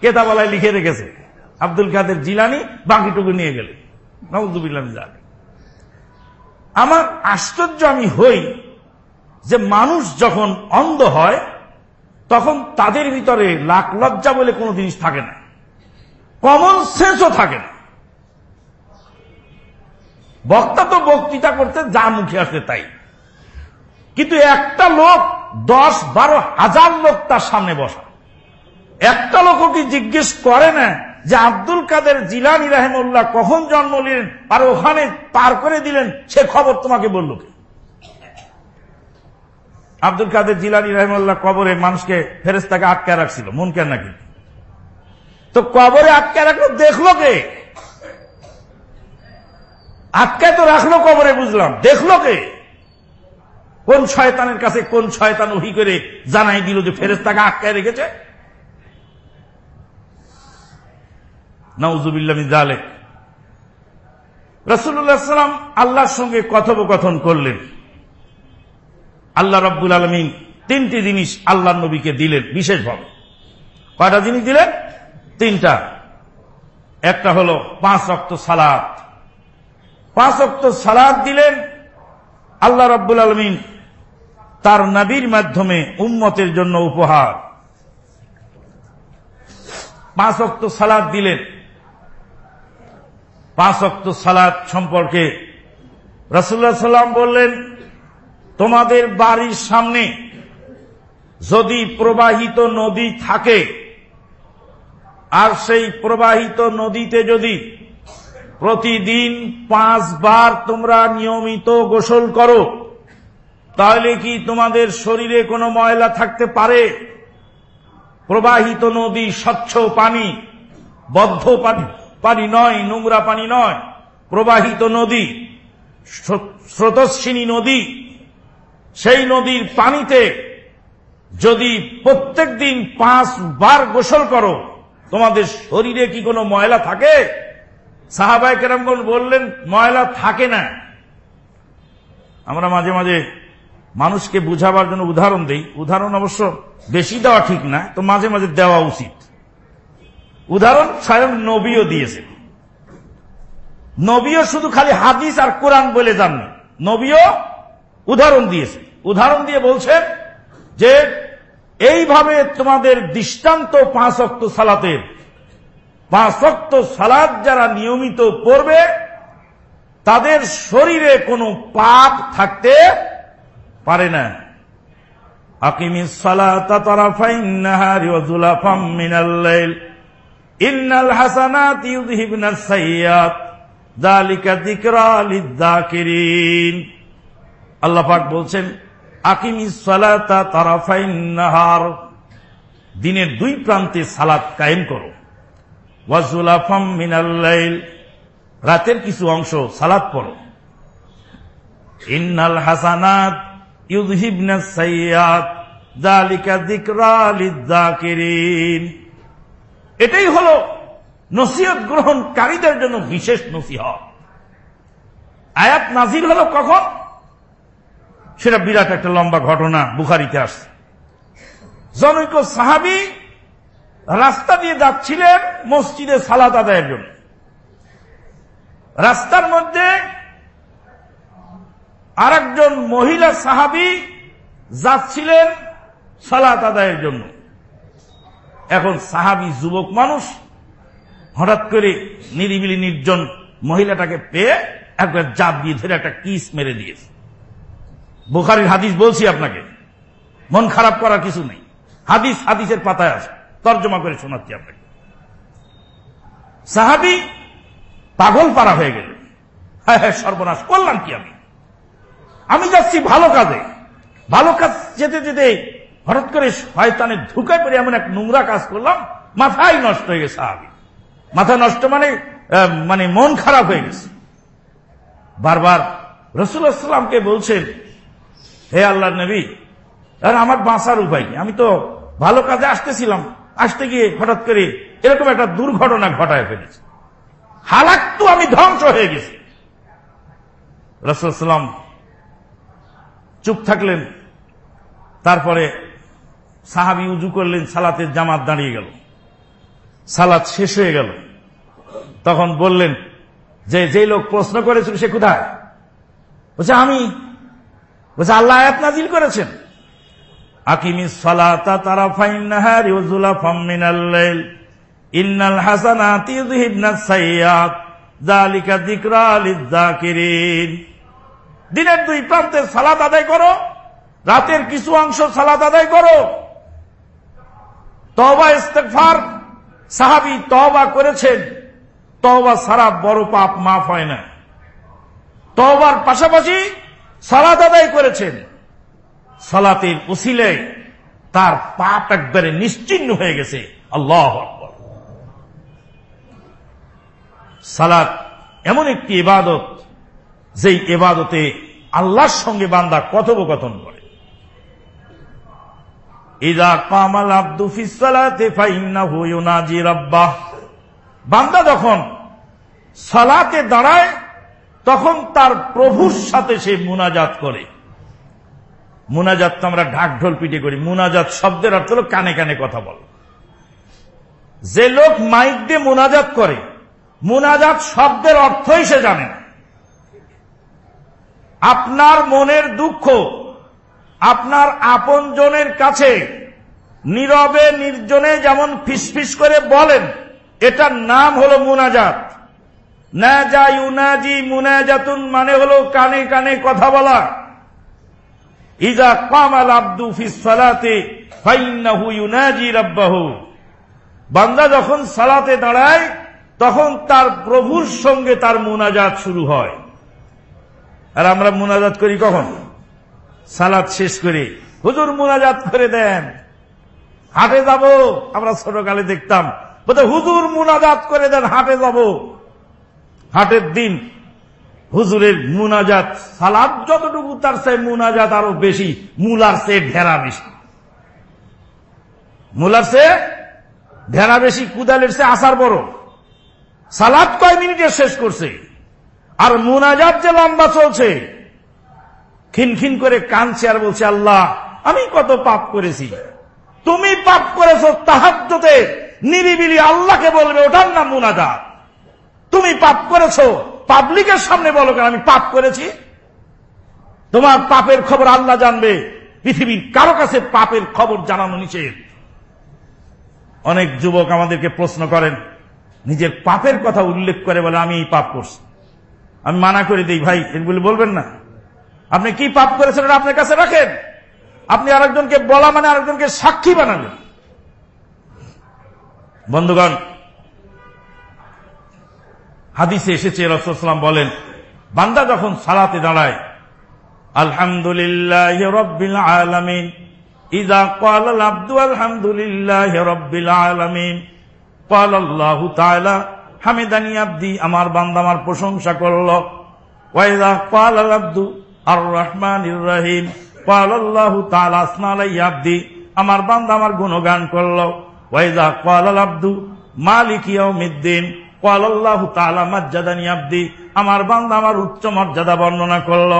কেতাবালায় লিখে রেখেছে। আব্দুল কাদের জিলানি বাকিটুকু নিয়ে গেলে। নবদুবিল্লাম আমার আশ্চর্য আমি হই যে মানুষ যখন অন্ধ হয়, তখন তাদের ভিতরে লাখ লজ্জা বলে কোনো জিনিস থাকে না। কমন সেন্সও থাকে না। বক্তা তো বক্তৃতা করতে যা মুখে আসে তাই। কিন্তু একটা লোক দশ বারো হাজার লোক তার সামনে বসা। একটা লোকও কি জিজ্ঞেস করে না যে আব্দুল কাদের জিলানি রাহেমুল্লাহ কখন জন্ম নিলেন আর ওখানে পার করে দিলেন, সে খবর তোমাকে বলল কে? আব্দুল কাদের জিলানি রাহেমুল্লাহ কবরে মানুষকে ফেরেস্তাকে আটকে রাখছিল, মন কেন নাকি তো কবরে আটকে রাখল, দেখল কে? আটকায় তো রাখল কবরে, বুঝলাম। দেখল কে? কোন শয়তানের কাছে কোন শয়তান ওহি করে জানাই দিল যে ফেরেস্তাকে আটকায় রেখেছে? নওজুবিল্লাহ রসুল্লাহাম আল্লাহর সঙ্গে কথোপকথন করলেন। আল্লাহ রব্বুল আলমিন তিনটি জিনিস আল্লাহ নবীকে দিলেন বিশেষভাবে। কয়টা জিনিস দিলেন? তিনটা। একটা হলো পাঁচ রক্ত সালাদ পাঁচ রক্ত সালাদ দিলেন আল্লাহ রব্বুল আলমিন তার নবীর মাধ্যমে উম্মতের জন্য উপহার। পাঁচ অক্ত সালাদ দিলেন। পাঁচ অক্ত সালাদ সম্পর্কে রসুল্লাহ সাল্লাম বললেন, তোমাদের বাড়ির সামনে যদি প্রবাহিত নদী থাকে, আর সেই প্রবাহিত নদীতে যদি প্রতিদিন পাঁচবার তোমরা নিয়মিত গোসল করো, তাহলে কি তোমাদের শরীরে কোনো ময়লা থাকতে পারে? প্রবাহিত নদী স্বচ্ছ পানি, বদ্ধ পানি পানি নয়, নোংরা পানি নয়, প্রবাহিত নদী স্রোতস্বিনী নদী, সেই নদীর পানিতে যদি প্রত্যেক দিন পাঁচবার গোসল করো, তোমাদের শরীরে কি কোনো ময়লা থাকে? সাহাবাই কেরামগণ বললেন, ময়লা থাকে না। আমরা মাঝে মাঝে মানুষকে বুঝাবার জন্য উদাহরণ দেই। উদাহরণ অবশ্য বেশি দেওয়া ঠিক না, তো মাঝে মাঝে দেওয়া উচিত। উদাহরণ, স্বয়ং নবীও দিয়েছে। নবীও শুধু খালি হাদিস আর কোরআন বলে যাননি নবীও উদাহরণ দিয়েছে। উদাহরণ দিয়ে বলছেন যে, এইভাবে তোমাদের দৃষ্টান্ত পাঁচ অক্ত সালাতের, পাঁচ অক্ত সালাদ যারা নিয়মিত পড়বে, তাদের শরীরে কোনো পাপ থাকতে পারে না। আকিমিস সালাতা তারাফাইন নাহারি ওয়া লাইল। ইন্নাল হাসানাত ইউযহিবনাস সাইয়্যাত, যালিকা যিকরা লিয-যাকিরিন আল্লাহ পাক বলছেন, আকিমিস সালাতা তারাফাইন নাহার, দিনের দুই প্রান্তে সালাত কায়েম করো। ওয়া যুলাফাম মিনাল লাইল, রাতের কিছু অংশ সালাত পড়ো। ইন্নাল হাসানাত ইউযহিবনা সাইয়্যাত, যালিকা যিকরা লিয-যাকিরিন এটাই হলো নসিহত গ্রহণকারীদের জন্য বিশেষ নসিহত। আয়াত নাজির হলো কখন? সেটা বিরাট একটা লম্বা ঘটনা, বুখারিতে আসছে। জনৈক সাহাবি রাস্তা দিয়ে যাচ্ছিলেন মসজিদে সালাত আদায়ের জন্য। রাস্তার মধ্যে আরেকজন মহিলা সাহাবি যাচ্ছিলেন সালাত আদায়ের জন্য। এখন সাহাবি যুবক মানুষ, হঠাৎ করে নিরিবিলি নির্জন মহিলাটাকে পেয়ে একবার জাপ দিয়ে ধরে একটা কিস মেরে দিয়েছে। বোখারির হাদিস বলছি আপনাকে, মন খারাপ করার কিছু নেই। হাদিস হাদিসের পাতায় আছে, তর্জমা করে শোনাচ্ছি আপনাকে। সাহাবি পাগল পাড়া হয়ে গেল হ্যাঁ হ্যাঁ সর্বনাশ করলাম কি আমি? আমি যাচ্ছি ভালো কাজে। ভালো কাজ যেতে যেতে হঠাৎ করে শয়তানে ঢুকে পড়ে এমন এক নোংরা কাজ করলাম, মাথাই নষ্ট হয়ে গেছে সাহাবি মাথা নষ্ট মানে মানে মন খারাপ হয়ে গেছে। বারবার রসুলামকে বলছেন, হে আল্লাহ নবী, আর আমার বাঁচার উপায় নেই আমি তো ভালো কাজে আসতেছিলাম, আসতে গিয়ে হঠাৎ করে এরকম একটা দুর্ঘটনা ঘটায় ফেলেছি। হালাক তো আমি ধ্বংস হয়ে গেছি। রসুলাম চুপ থাকলেন, তারপরে সাহাবি উজু করলেন, সালাতের জামাত দাঁড়িয়ে গেল। সালাত শেষ হয়ে গেল। তখন বললেন, যে যে লোক প্রশ্ন করেছিল সে কোথায়? বলছে, আমি। বলছে, আল্লাহ আয়াত নাজিল করেছেন। আকিমি সালাতা তারা ফাইনাহারি ওজুলা ফাম্মিনাল্লাইল ইন্নাল হাসানাতি ইউযহিবনাস সাইয়্যাত যালিকা যিকরা লিয-যাকিরিন দিনের দুই প্রান্তে সালাত আদায় করো, রাতের কিছু অংশ সালাত আদায় করো। তওবা ইস্তেগফার। সাহাবী তওবা করেছেন। তওবা সারা বড় পাপ মাফ হয় না। তওবার পাশাপাশি সালাত আদায় করেছেন। সালাতের উসিলে তার পাপ একবারে নিশ্চিন্ন হয়ে গেছে। আল্লাহ আকবার। সালাত এমন একটি ইবাদত, যেই এবাদতে আল্লাহর সঙ্গে বান্দা কথোপকথন করে। ইদা কামাল আব্দু ফিসালাতে ফাইন্নাহু ইউনাজি রাব্বাহ। বান্দা যখন সালাতে দাঁড়ায়, তখন তার প্রভুর সাথে সে মুনাজাত করে। মুনাজাত তো আমরা ঢাক ঢোল পিটে করি। মুনাজাত শব্দের অর্থ হলো কানে কানে কথা বল। যে লোক মাইক দিয়ে মুনাজাত করে, মুনাজাত শব্দের অর্থই সে জানে না। আপনার মনের দুঃখ আপনার আপনজনের কাছে নীরবে নির্জনে যেমন ফিসফিস করে বলেন, এটার নাম হলো মুনাজাত। না যা ইউনাজি মুনাজাতুন মানে হলো কানে কানে কথা বলা। ইজা কামাল আব্দু ফিসালাতে ইউনাজি রাব্বাহু। বান্দা যখন সালাতে দাঁড়ায়, তখন তার প্রভুর সঙ্গে তার মুনাজাত শুরু হয়। আর আমরা মুনাজাত করি কখন? সালাত শেষ করে। হুজুর মুনাজাত করে দেন। হাটে যাব, আমরা ছোটকালে দেখতাম। বলতে, হুজুর মুনাজাত করে দেন হাটে যাব। হাটের দিন, হুজুরের মুনাজাত, সালাদ যতটুকু তার সে মুনাজাত আরও বেশি, মুলার সে ঢেরা বেশি। মুলার সে ঢেরা বেশি, কুদালের সে আসার বড়। সালাদ কয় মিনিটে শেষ করছে? আর মুনাজাত যে লম্বা চলছে খিনখিন করে কানছে আর বলছে, আল্লাহ, আমি কত পাপ করেছি। তুমি পাপ করেছ তাহাজ্জতে নিরিবিলি আল্লাহকে বলবে, ওটার নাম মুনাজাত তুমি পাপ করেছ, পাবলিকের সামনে বলো কেন, আমি পাপ করেছি? তোমার পাপের খবর আল্লাহ জানবে। পৃথিবীর কারও কাছে পাপের খবর জানানো নিষেধ। অনেক যুবক আমাদেরকে প্রশ্ন করেন, নিজের পাপের কথা উল্লেখ করে বলে, আমি এই পাপ করছি। আমি মানা করে দিই ভাই, এগুলি বলবেন না। আপনি কি পাপ করেছেন ওটা আপনার কাছে রাখেন? আপনি আরেকজনকে বলা মানে আরেকজনকে সাক্ষী বানাবেন। বন্ধুগণ, হাদিসে এসেছে রসুলাম বলেন, বান্দা যখন সালাতে দাঁড়ায়, আলহামদুলিল্লাহ রব্বিল আলমিন ইজা কাল আব্দু আলহামদুলিল্লাহ রব্বিল আলমিন কাল আল্লাহ তাআলা, হামিদানি আব্দি, আমার বান্দা আমার প্রশংসা করল ওয়াইদা কাল আব্দু আর রহমান রহিম কাল আল্লাহ তাআলা আব্দি। আমার বান্দা আমার গুণগান করল। ওয়াইদা কাল আব্দু, মালিক ইয়াউমিদ্দিন। কাল আল্লাহ তাআলা মাজ্জাদানি আব্দি। আমার বান্দা আমার উচ্চ মর্যাদা বর্ণনা করল।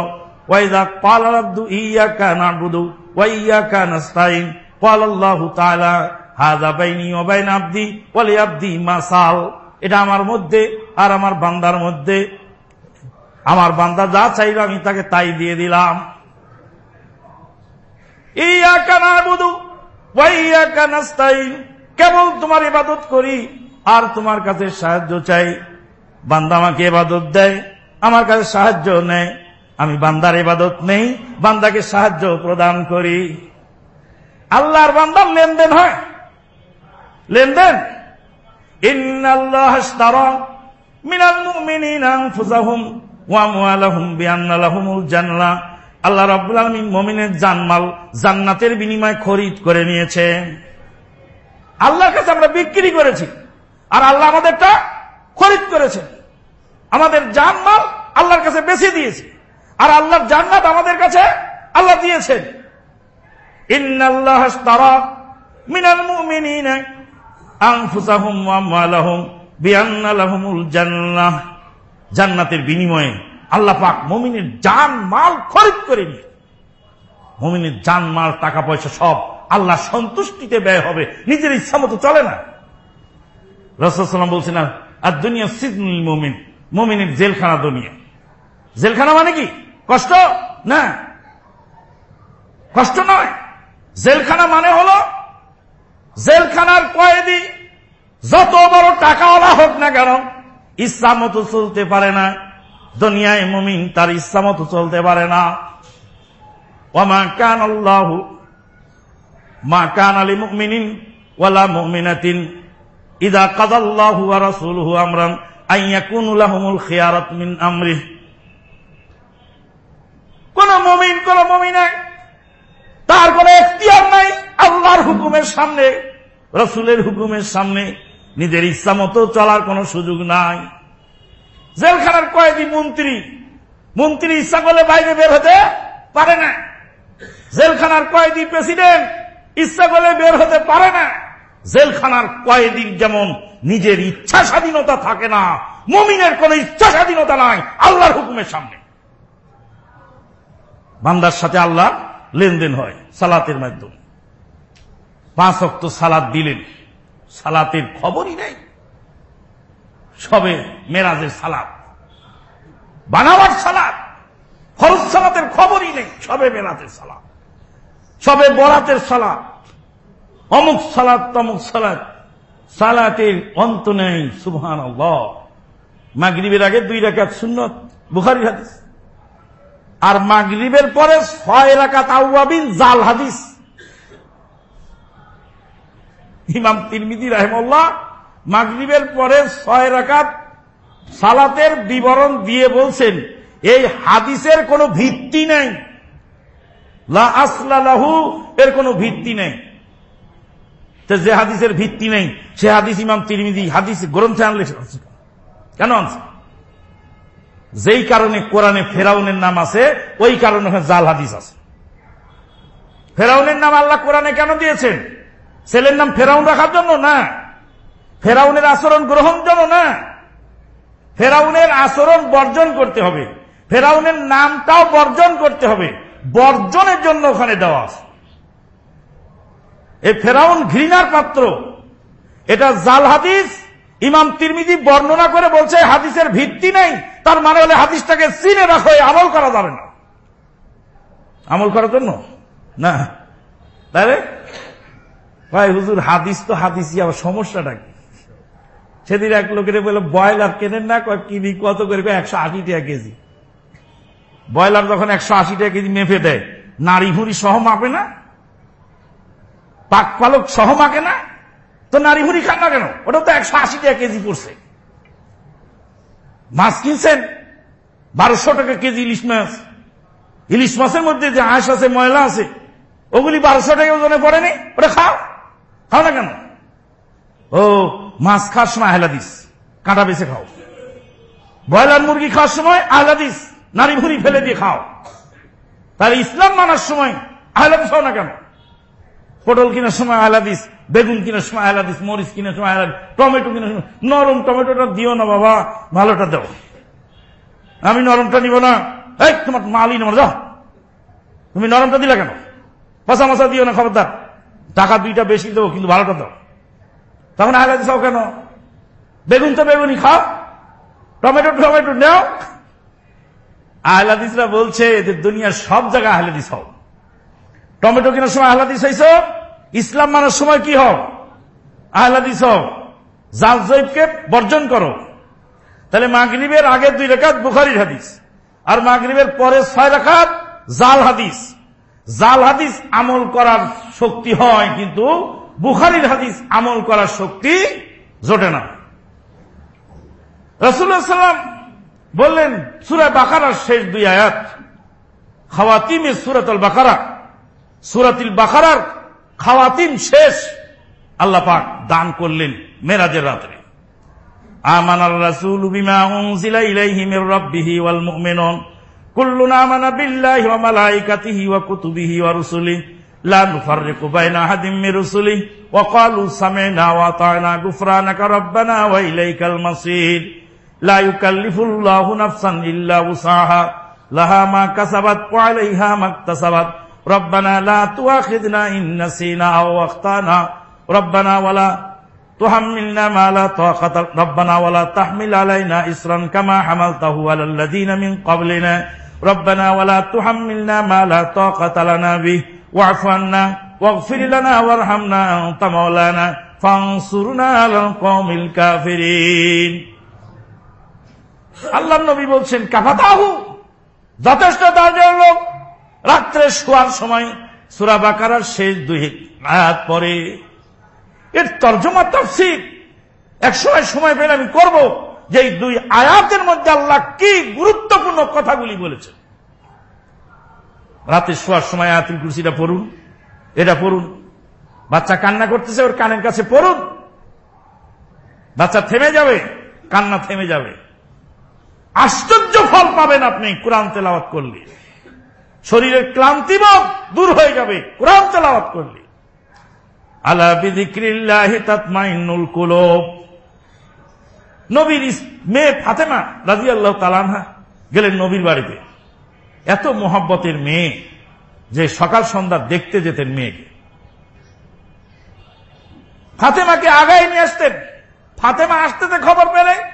ওয়াইদা কাল আব্দু, ইয়াকা নাবুদু ওয়া ইয়াকা নাস্তাইন কাল আল্লাহ তাআলা হাজা বাইনি ও বাইন আব্দি ওয়ালি আব্দি মাসাল। এটা আমার মধ্যে আর আমার বান্দার মধ্যে আমার বান্দা যা চাইবে আমি তাকে তাই দিয়ে দিলাম। কেবল তোমার ইবাদত করি আর তোমার কাছে সাহায্য চাই। বান্দা আমাকে এবাদত দেয়, আমার কাছে সাহায্য নেয়। আমি বান্দার ইবাদত নেই, বান্দাকে সাহায্য প্রদান করি। আল্লাহর বান্দার লেনদেন হয়। লেনদেন? আল্লাহ রাব্বুল আলামিন মুমিনের জানমাল জান্নাতের বিনিময়ে খরিদ করে নিয়েছে। আল্লাহর কাছে আমরা বিক্রি করেছি আর আল্লাহ আমাদেরটা খরিদ করেছেন আমাদের জানমাল আল্লাহর কাছে বেছে দিয়েছে আর আল্লাহর জান্নাত আমাদের কাছে আল্লাহ দিয়েছেন। মিনাল জান্নাতের বিনিময়ে আল্লাহ পাক মুমিনের জান মাল খরিদ করে নিয়ে মুমিনের জান, মাল, টাকা, পয়সা সব আল্লাহ সন্তুষ্টিতে ব্যয় হবে। নিজের ইচ্ছা মতো চলে না। রসদাম বলছেন আর দুনিয়া সিদনুল মুমিন, মুমিনের জেলখানা দুনিয়া। জেলখানা মানে কি? কষ্ট? না। কষ্ট নয়। জেলখানা মানে হলো, জেলখানার কয়েদি যত বড় টাকাওয়ালা হোক না কেন ইচ্ছা মতো চলতে পারে না। দুনিয়ায় মুমিন তার ইচ্ছা মতো চলতে পারে না। ওমা কান আল্লাহ মা কান আলী মুমিনিন ওয়ালা মুমিনাতিন। ইদা কাদাল্লাহু ওয়া রাসূলুহু আমরান আইয়াকুনু লাহুমুল খিয়ারাত মিন আমরিহ। কোন মুমিন, কোন মুমিনা তার কোন এখতিয়ার নাই আল্লাহর হুকুমের সামনে, রসুলের হুকুমের সামনে। নিজের ইচ্ছা মতো চলার কোন সুযোগ নাই। জেলখানার কয়েদি মন্ত্রী মন্ত্রী ইচ্ছা করলে বাইরে বের হতে পারে না। জেলখানার কয়েদি প্রেসিডেন্ট ইচ্ছা করলে বের হতে পারে না। জেলখানার কয়েদির যেমন নিজের ইচ্ছা স্বাধীনতা থাকে না, মমিনের কোন ইচ্ছা স্বাধীনতা নাই আল্লাহর হুকুমের সামনে। বান্দার সাথে আল্লাহ লেনদেন হয় সালাতের মাধ্যমে। পাঁচ অক্ত সালাদ দিলেন। সালাতের খবরই নেই। সবে মেরাজের সালাদ বানাবার সালাদ ফরজ সালাতের খবরই নেই, সবে মেরাজের সালাদ সবে বরাতের সালাদ অমুক সালাদ তমুক সালাদ সালাতের অন্ত নেই সুবহান মাগরিবের আগে দুই রাকাত সুন্নত বুখারি হাদিস। আর মাগরিবের পরে ছয় রাকাত আউয়াবিন জাল হাদিস। ইমাম তিরমিদি রাহেমল্লাহ মাগরিবের পরে ছয় রাকাত সালাতের বিবরণ দিয়ে বলছেন, এই হাদিসের কোনো ভিত্তি নেই। লা আসলাহু এর কোনো ভিত্তি নেই। যে হাদিসের ভিত্তি নেই, সে হাদিস ইমাম তিরমিদি হাদিস গ্রন্থে আনলে কেন আনছে? যেই কারণে কোরআনে ফেরাউনের নাম আছে, ওই কারণে জাল হাদিস আছে। ফেরাউনের নাম আল্লাহ কোরআনে কেন দিয়েছেন? ছেলের নাম ফেরাউন রাখার জন্য না। ফেরাউনের আচরণ গ্রহণ জন্য না। ফেরাউনের আচরণ বর্জন করতে হবে। ফেরাউনের নামটাও বর্জন করতে হবে। বর্জনের জন্য ওখানে দেওয়া আছে। এই ফেরাউন ঘৃণার পাত্র। এটা জাল হাদিস। ইমাম তিরমিদি বর্ণনা করে বলছে, হাদিসের ভিত্তি নেই। তার মানে হলে হাদিসটাকে চিনে রাখো আমল করা যাবে না। আমল করার জন্য? না। তাহলে ভাই, হুজুর, হাদিস তো হাদিসই আবার সমস্যাটা কি? সেদিন এক লোকের বলে ব্রয়লার কেনেন না? কিনি কত করে? একশো আশি টাকা কেজি। ব্রয়লার যখন একশো আশি টাকা কেজি মেপে দেয় নারী ভুড়ি সহ মাপে না? পাক পালক সহ মাকে না? তো নারী ভুড়ি খান না কেন? ওটা তো একশো আশি টাকা কেজি পড়ছে। মাছ কিনছেন? বারোশো টাকা কেজি ইলিশ মাছ। ইলিশ মাছের মধ্যে যে আঁশ আছে, ময়লা আছে, ওগুলি বারোশো টাকা ওজনে পড়েনি? ওটা খাও। খাও না কেন? ও, মাছ খাওয়ার সময় আহলাদিস, কাঁটা বেছে খাও। ব্রয়লার মুরগি খাওয়ার সময় আহলাদিস নারী ভুড়ি ফেলে দিয়ে খাও। তাহলে ইসলাম মানার সময় আহলাদিস হও না কেন? পটল কেনার সময় আহলাদিস, বেগুন কেনার সময় আহলাদিস, মরিচ কেনার সময় আহলাদিস, টমেটো কেনার সময়, নরম টমেটোটা দিও না বাবা, ভালোটা দাও। আমি নরমটা নিব না। এই, তোমার মালই নেব যাও। তুমি নরমটা দিলা কেন? পচা মশা দিও না, খবরদার। টাকা দুইটা বেশি দেবো, কিন্তু ভালোটা দাও। তখন আহলাদিস হও কেন? বেগুন তো বেগুনই খাও। টমেটো টমেটো নেও। আহলাদিসরা বলছে যে দুনিয়ার সব জায়গায় আহলাদিস হও। টমেটো কেনার সময় আহলাদিস হয়েছ ইসলাম মানার সময় কি হও? আহলাদিস হও। জাল জৈবকে বর্জন করো। তাহলে মাগরিবের আগে দুই রেখাত বুখারির হাদিস, আর মাগরিবের পরে ছয় রেখাত জাল হাদিস। জাল হাদিস আমল করার শক্তি হয়, কিন্তু বুখারির হাদিস আমল করার শক্তি জোটে না। রসুল্লাহ সাল্লাম বললেন সুরায় বাকারার শেষ দুই আয়াত, খাওয়াতিমে সুরাতল বাকারা, সুরাতিল বাকারার খাওয়াতিম শেষ আল্লাহ পাক দান করলেন মেরাজের রাত্রে। আমানার রাসূল বিমা উনজিলা ইলাইহি মির ওয়াল মুমিনুন কুল্লুনা আমানা বিল্লাহি ওয়া মালাইকাতিহি ওয়া কুতুবিহি ওয়া রুসুলিহি লা নুফাররিকু বাইনা আহাদিম মির রুসুলিহি ওয়া ক্বালু সামি'না ওয়া আতা'না গুফরানাকা রাব্বানা ওয়া ইলাইকাল মাসির লা ইউকাল্লিফুল্লাহু নাফসান ইল্লা উসাহা লাহা মা কাসাবাত ওয়া আলাইহা মা ইকতাসাবাত ربنا لا تؤاخذنا إن نسينا أو أخطأنا ربنا ولا تحملنا ما لا طاقة ربنا ولا تحمل علينا إسرا كما حملته على الذين من قبلنا ربنا ولا تحملنا ما لا طاقة لنا به واعف عنا واغفر لنا وارحمنا أنت مولانا فانصرنا على القوم الكافرين আল্লাহ নবী বলছেন কাফাতাহু যথেষ্ট তার জন্য রাত্রে শোয়ার সময় সুরা বাকারার শেষ দুই আয়াত পরে এর তর্জমা তফসির এক সময় সময় পেলে আমি করব যে দুই আয়াতের মধ্যে আল্লাহ কি গুরুত্বপূর্ণ কথাগুলি বলেছেন। রাতে শোয়ার সময় আয়াতুল কুরসিটা পড়ুন, এটা পড়ুন। বাচ্চা কান্না করতেছে, ওর কানের কাছে পড়ুন। বাচ্চা থেমে যাবে, কান্না থেমে যাবে। আশ্চর্য ফল পাবেন আপনি কোরআন তেলাওয়াত করলে। শরীরের ক্লান্তিবোধ দূর হয়ে যাবে কোরআন তেলাওয়াত করলে। আলা বিদিক্রিল্লাহি তাতমাইন্নুল কুলুব। নবীর মেয়ে ফাতেমা রাজি আল্লাহ তাআলা গেলেন নবীর বাড়িতে। এত মোহাব্বতের মেয়ে যে সকাল সন্ধ্যা দেখতে যেতেন মেয়েকে। ফাতেমাকে আগায় নিয়ে আসতেন। ফাতেমা আসতে খবর পেলে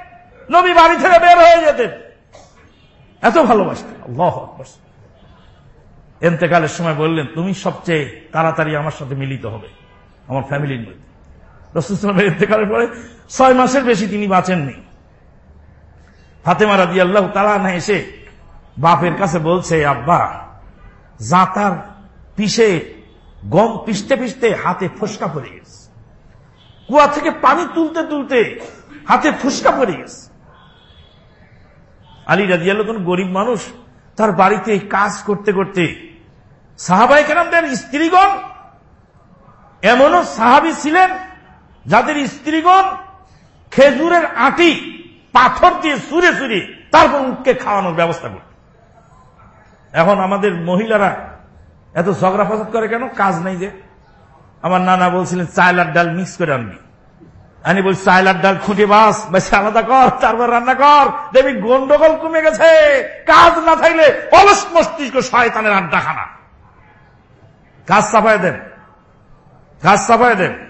নবী বাড়ি থেকে বের হয়ে যেতেন। এত ভালোবাসতেন। এতেকালের সময় বললেন, তুমি সবচেয়ে তাড়াতাড়ি আমার সাথে মিলিত হবে। আমার ফ্যামিলির মধ্যে। রসুলামের এতেকালের পরে ছয় মাসের বেশি তিনি বাঁচেননি। ফাতেমা রাজি আল্লাহ তালা না এসে বাপের কাছে বলছে, আব্বা, জাঁতার পিষে গম পিষতে পিষতে হাতে ফসকা পড়ে গেছে। কুয়া থেকে পানি তুলতে তুলতে হাতে ফুসকা পড়ে গেছে। আলী রাজিয়াল কোন গরিব মানুষ, তার বাড়িতে কাজ করতে করতে কেরামদের স্ত্রীগণ এমনও সাহাবি ছিলেন যাদের স্ত্রীগণ খেজুরের আটি, পাথর দিয়ে সুরে সুরে তারপর উঠকে খাওয়ানোর ব্যবস্থা করত। এখন আমাদের মহিলারা এত ঝগড়া ফসাদ করে কেন? কাজ নাই যে। আমার নানা বলছিলেন চাইলার ডাল মিক্স করে আনবি। আমি বলছি চাইলার ডাল খুঁটে বাস, বেশি আলাদা কর, তারপর রান্না কর। দেখবি গন্ডগোল কমে গেছে। কাজ না থাকলে অলস মস্তিষ্ক শয়তানের আড্ডা খানা কাজ সাফায় দেন। কাজ সাফায় দেন।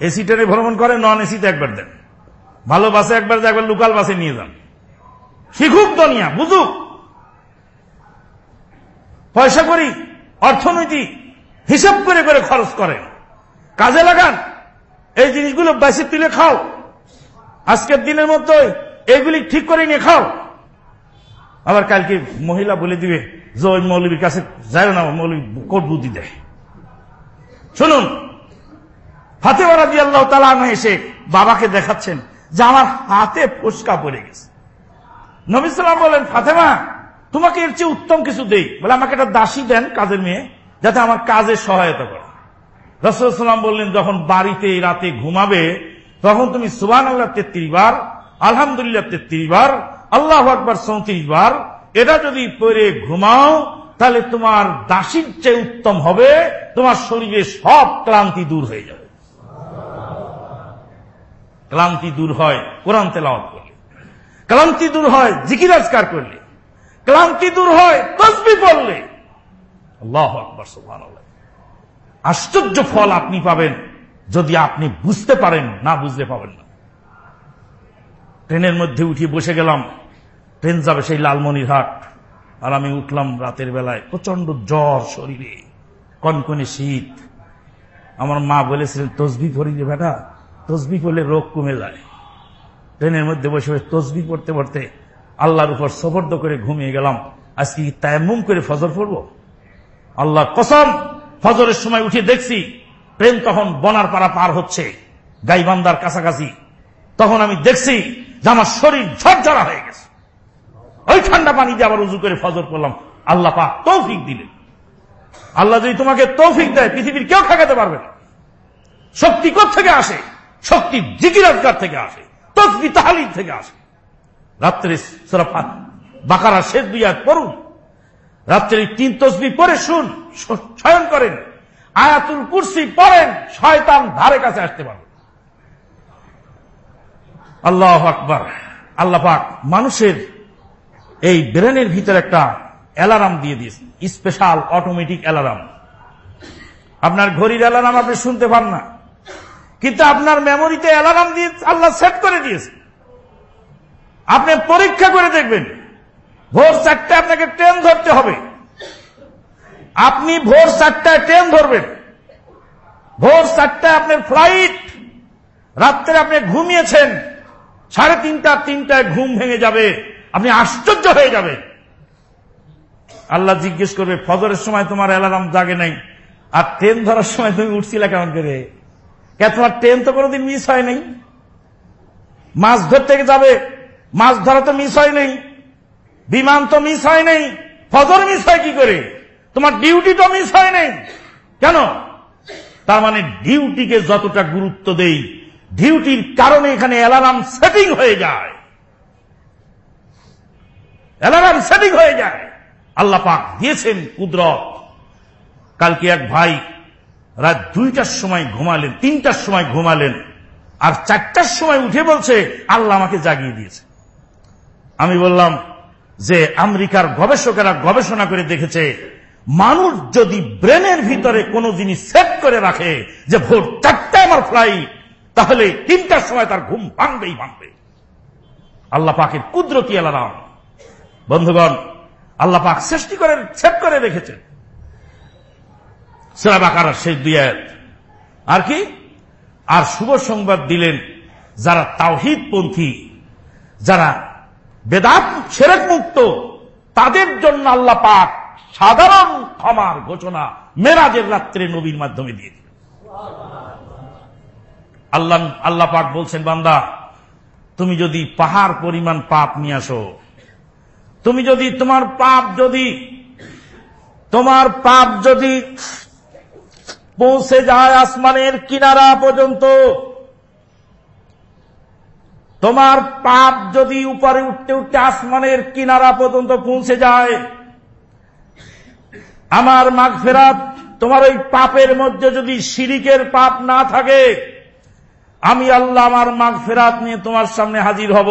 এসি ট্রেনে ভ্রমণ করে নন এসিতে একবার দেন। ভালো বাসে একবার একবার লোকাল বাসে নিয়ে যান। শিখুক দুনিয়া, বুঝুক। পয়সা করি, অর্থনীতি, হিসাব করে করে খরচ করেন। কাজে লাগান, এই জিনিসগুলো বেশি তুলে খাও। আজকের দিনের মধ্যে এইগুলি ঠিক করে নিয়ে খাও। আবার কালকে মহিলা বলে দিবে, যে ওই মৌলবীর কাছে যায় না, মৌলবী কোট বুদ্ধি দেয়। শুনুন ফাতেমারা দিয়ে আল্লাহ তালা এসে বাবাকে দেখাচ্ছেন যে আমার হাতে ফুসকা পড়ে গেছে। নবী সাল্লাম বলেন ফাতেমা, তোমাকে এর চেয়ে উত্তম কিছু দেই। বলে, আমাকে একটা দাসী দেন কাজের মেয়ে, যাতে আমার কাজে সহায়তা করে। রসুলাম বললেন, যখন বাড়িতে রাতে ঘুমাবে, তখন তুমি সুবান আল্লাহ তেত্রিশ বার, আলহামদুলিল্লাহ তেত্রিশ বার, আল্লাহ আকবর চৌত্রিশ বার, এটা যদি পরে ঘুমাও, তাহলে তোমার দাসীর চেয়ে উত্তম হবে, তোমার শরীরে সব ক্লান্তি দূর হয়ে যাবে। ক্লান্তি দূর হয়, কোরআন তেলাওয়াত করলে। ক্লান্তি দূর হয় জিকিরাজকার করলে। ক্লান্তি দূর হয়, তসবি পড়লে। আশ্চর্য ফল আপনি পাবেন যদি আপনি বুঝতে পারেন, না বুঝতে পাবেন না। ট্রেনের মধ্যে উঠিয়ে বসে গেলাম, ট্রেন যাবে সেই লালমনিরহাট। আর আমি উঠলাম রাতের বেলায় প্রচণ্ড জ্বর শরীরে, কনকনে শীত। আমার মা বলেছিলেন, তসবি যে বেটা তসবি করলে রোগ কমে যায়। ট্রেনের মধ্যে বসে বসে তসবি পড়তে পড়তে আল্লাহর উপর সবর্দ করে ঘুমিয়ে গেলাম। আজকে কি তায়ামুম করে ফজর পড়ব? আল্লাহ কসম, ফজরের সময় উঠে দেখছি ট্রেন তখন বনার পাড়া পার হচ্ছে গাইবান্দার কাছাকাছি। তখন আমি দেখছি যে আমার শরীর ঝরঝরা হয়ে গেছে। ওই ঠান্ডা পানি দিয়ে আবার উজু করে ফজর করলাম আল্লাহ পা তৌফিক দিলেন। আল্লাহ যদি তোমাকে তৌফিক দেয়, পৃথিবীর কেউ ঠেকাতে পারবে না। শক্তি থেকে আসে? শক্তি জিকিরাজগার থেকে আসে, তসবি তাহালির থেকে আসে। রাত্রে বাকারা শেষ দুই আজ পড়ুন। রাত্রে তিন তসবি পরে শুন শয়ন করেন। আয়াতুল কুরসি পড়েন, শয়তান ধারে কাছে আসতে পারবে। আল্লাহ আকবর। আল্লাহ পাক মানুষের এই ব্রেনের ভিতরে একটা অ্যালার্ম দিয়ে দিয়েছে স্পেশাল অটোমেটিক অ্যালার্ম। আপনার ঘড়ির অ্যালার্ম আপনি শুনতে পান না। কিন্তু আপনার মেমোরিতে অ্যালার্ম দিয়ে আল্লাহ সেট করে দিয়েছে। আপনি পরীক্ষা করে দেখবেন, ভোর চারটে আপনাকে ট্রেন ধরতে হবে। আপনি ভোর চারটায় ট্রেন ধরবেন। ভোর চারটায় আপনার ফ্লাইট রাত্রে আপনি ঘুমিয়েছেন, সাড়ে তিনটা, তিনটায় ঘুম ভেঙে যাবে, আপনি আশ্চর্য হয়ে যাবে আল্লাহ জিজ্ঞেস করবে, ফজরের সময় তোমার অ্যালার্ম জাগে নাই? আর ট্রেন ধরার সময় তুমি উঠছিলে কেমন করে? কে তোমার ট্রেন তো কোনোদিন মিস হয় নাই। মাছ ধরতে যাবে, মাছ ধরা তো মিস হয় নাই। বিমান তো মিস হয় নাই। ফজর মিস হয় কি করে? তোমার ডিউটি তো মিস হয় নাই। কেন? তার মানে ডিউটিকে যতটা গুরুত্ব দেই ডিউটির কারণে এখানে অ্যালার্ম সেটিং হয়ে যায়। অ্যালার্ম সেটিং হয়ে যায়। আল্লাহ পাক দিয়েছেন কুদরত। কালকে এক ভাই রাত দুইটার সময় ঘুমালেন, তিনটার সময় ঘুমালেন, আর চারটার সময় উঠে বলছে, আল্লাহ আমাকে জাগিয়ে দিয়েছে। আমি বললাম যে আমেরিকার গবেষকেরা গবেষণা করে দেখেছে, মানুষ যদি ব্রেনের ভিতরে কোনো জিনিস সেট করে রাখে, যে ভোর চারটায় আমার ফ্লাইট, তাহলে তিনটার সময় তার ঘুম ভাঙবেই ভাঙবে। আল্লাহ পাকের কুদরতি আলারাম বন্ধুগণ, আল্লাহ পাক সৃষ্টি করে সেট করে রেখেছেন। সেরা বাকার শেষ দুই আয়াত। আর কি? আর শুভ সংবাদ দিলেন যারা তাওহিদ পন্থী যারা বেদাত ছেড়ক মুক্ত, তাদের জন্য আল্লাহ পাক সাধারণ ক্ষমার ঘোষণা মেরাজের রাত্রে নবীর মাধ্যমে দিয়ে দিলেন। আল্লাহ আল্লাহ পাক বলছেন, বান্দা, তুমি যদি পাহাড় পরিমাণ পাপ নিয়ে আসো, তুমি যদি তোমার পাপ যদি, তোমার পাপ যদি পৌঁছে যায় আসমানের কিনারা পর্যন্ত। তোমার পাপ যদি উপরে উঠতে উঠতে আসমানের কিনারা পর্যন্ত পৌঁছে যায়, আমার মাঘ ফেরাত তোমার ওই পাপের মধ্যে যদি শিরিকের পাপ না থাকে, আমি আল্লাহ আমার মাঘ ফেরাত নিয়ে তোমার সামনে হাজির হব।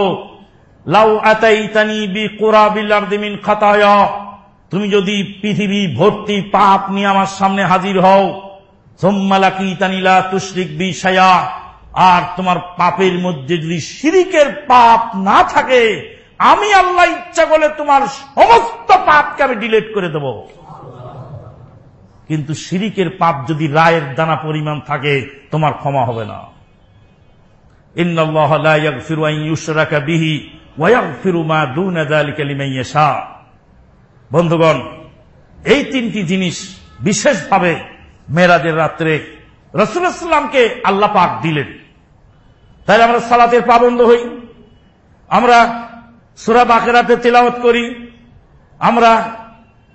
লাউ আতাইতানি বি কোরাবিল আরদিমিন খাতায়া। তুমি যদি পৃথিবী ভর্তি পাপ নিয়ে আমার সামনে হাজির হও আর তোমার পাপের মধ্যে যদি শিরিকের পাপ না থাকে, আমি আল্লাহ ইচ্ছা করলে তোমার সমস্ত পাপকে আমি ডিলেট করে দেব। কিন্তু শিরিকের পাপ যদি রায়ের দানা পরিমাণ থাকে, তোমার ক্ষমা হবে না। বন্ধুগণ, এই তিনটি জিনিস বিশেষভাবে মেরাজের রাত্রে রসুলামকে আল্লাহ পাক দিলেন। তাই আমরা সালাতের পাবন্দ হই। আমরা সুরা বাকেরাতে তেলাওয়াত করি। আমরা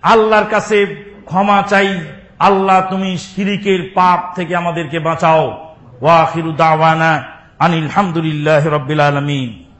আল্লাহর কাছে ক্ষমা চাই। আল্লাহ, তুমি শিরিকের পাপ থেকে আমাদেরকে বাঁচাও। ওয়াখিরু দাওয়ানা আনিল রব্বিল আলমিন।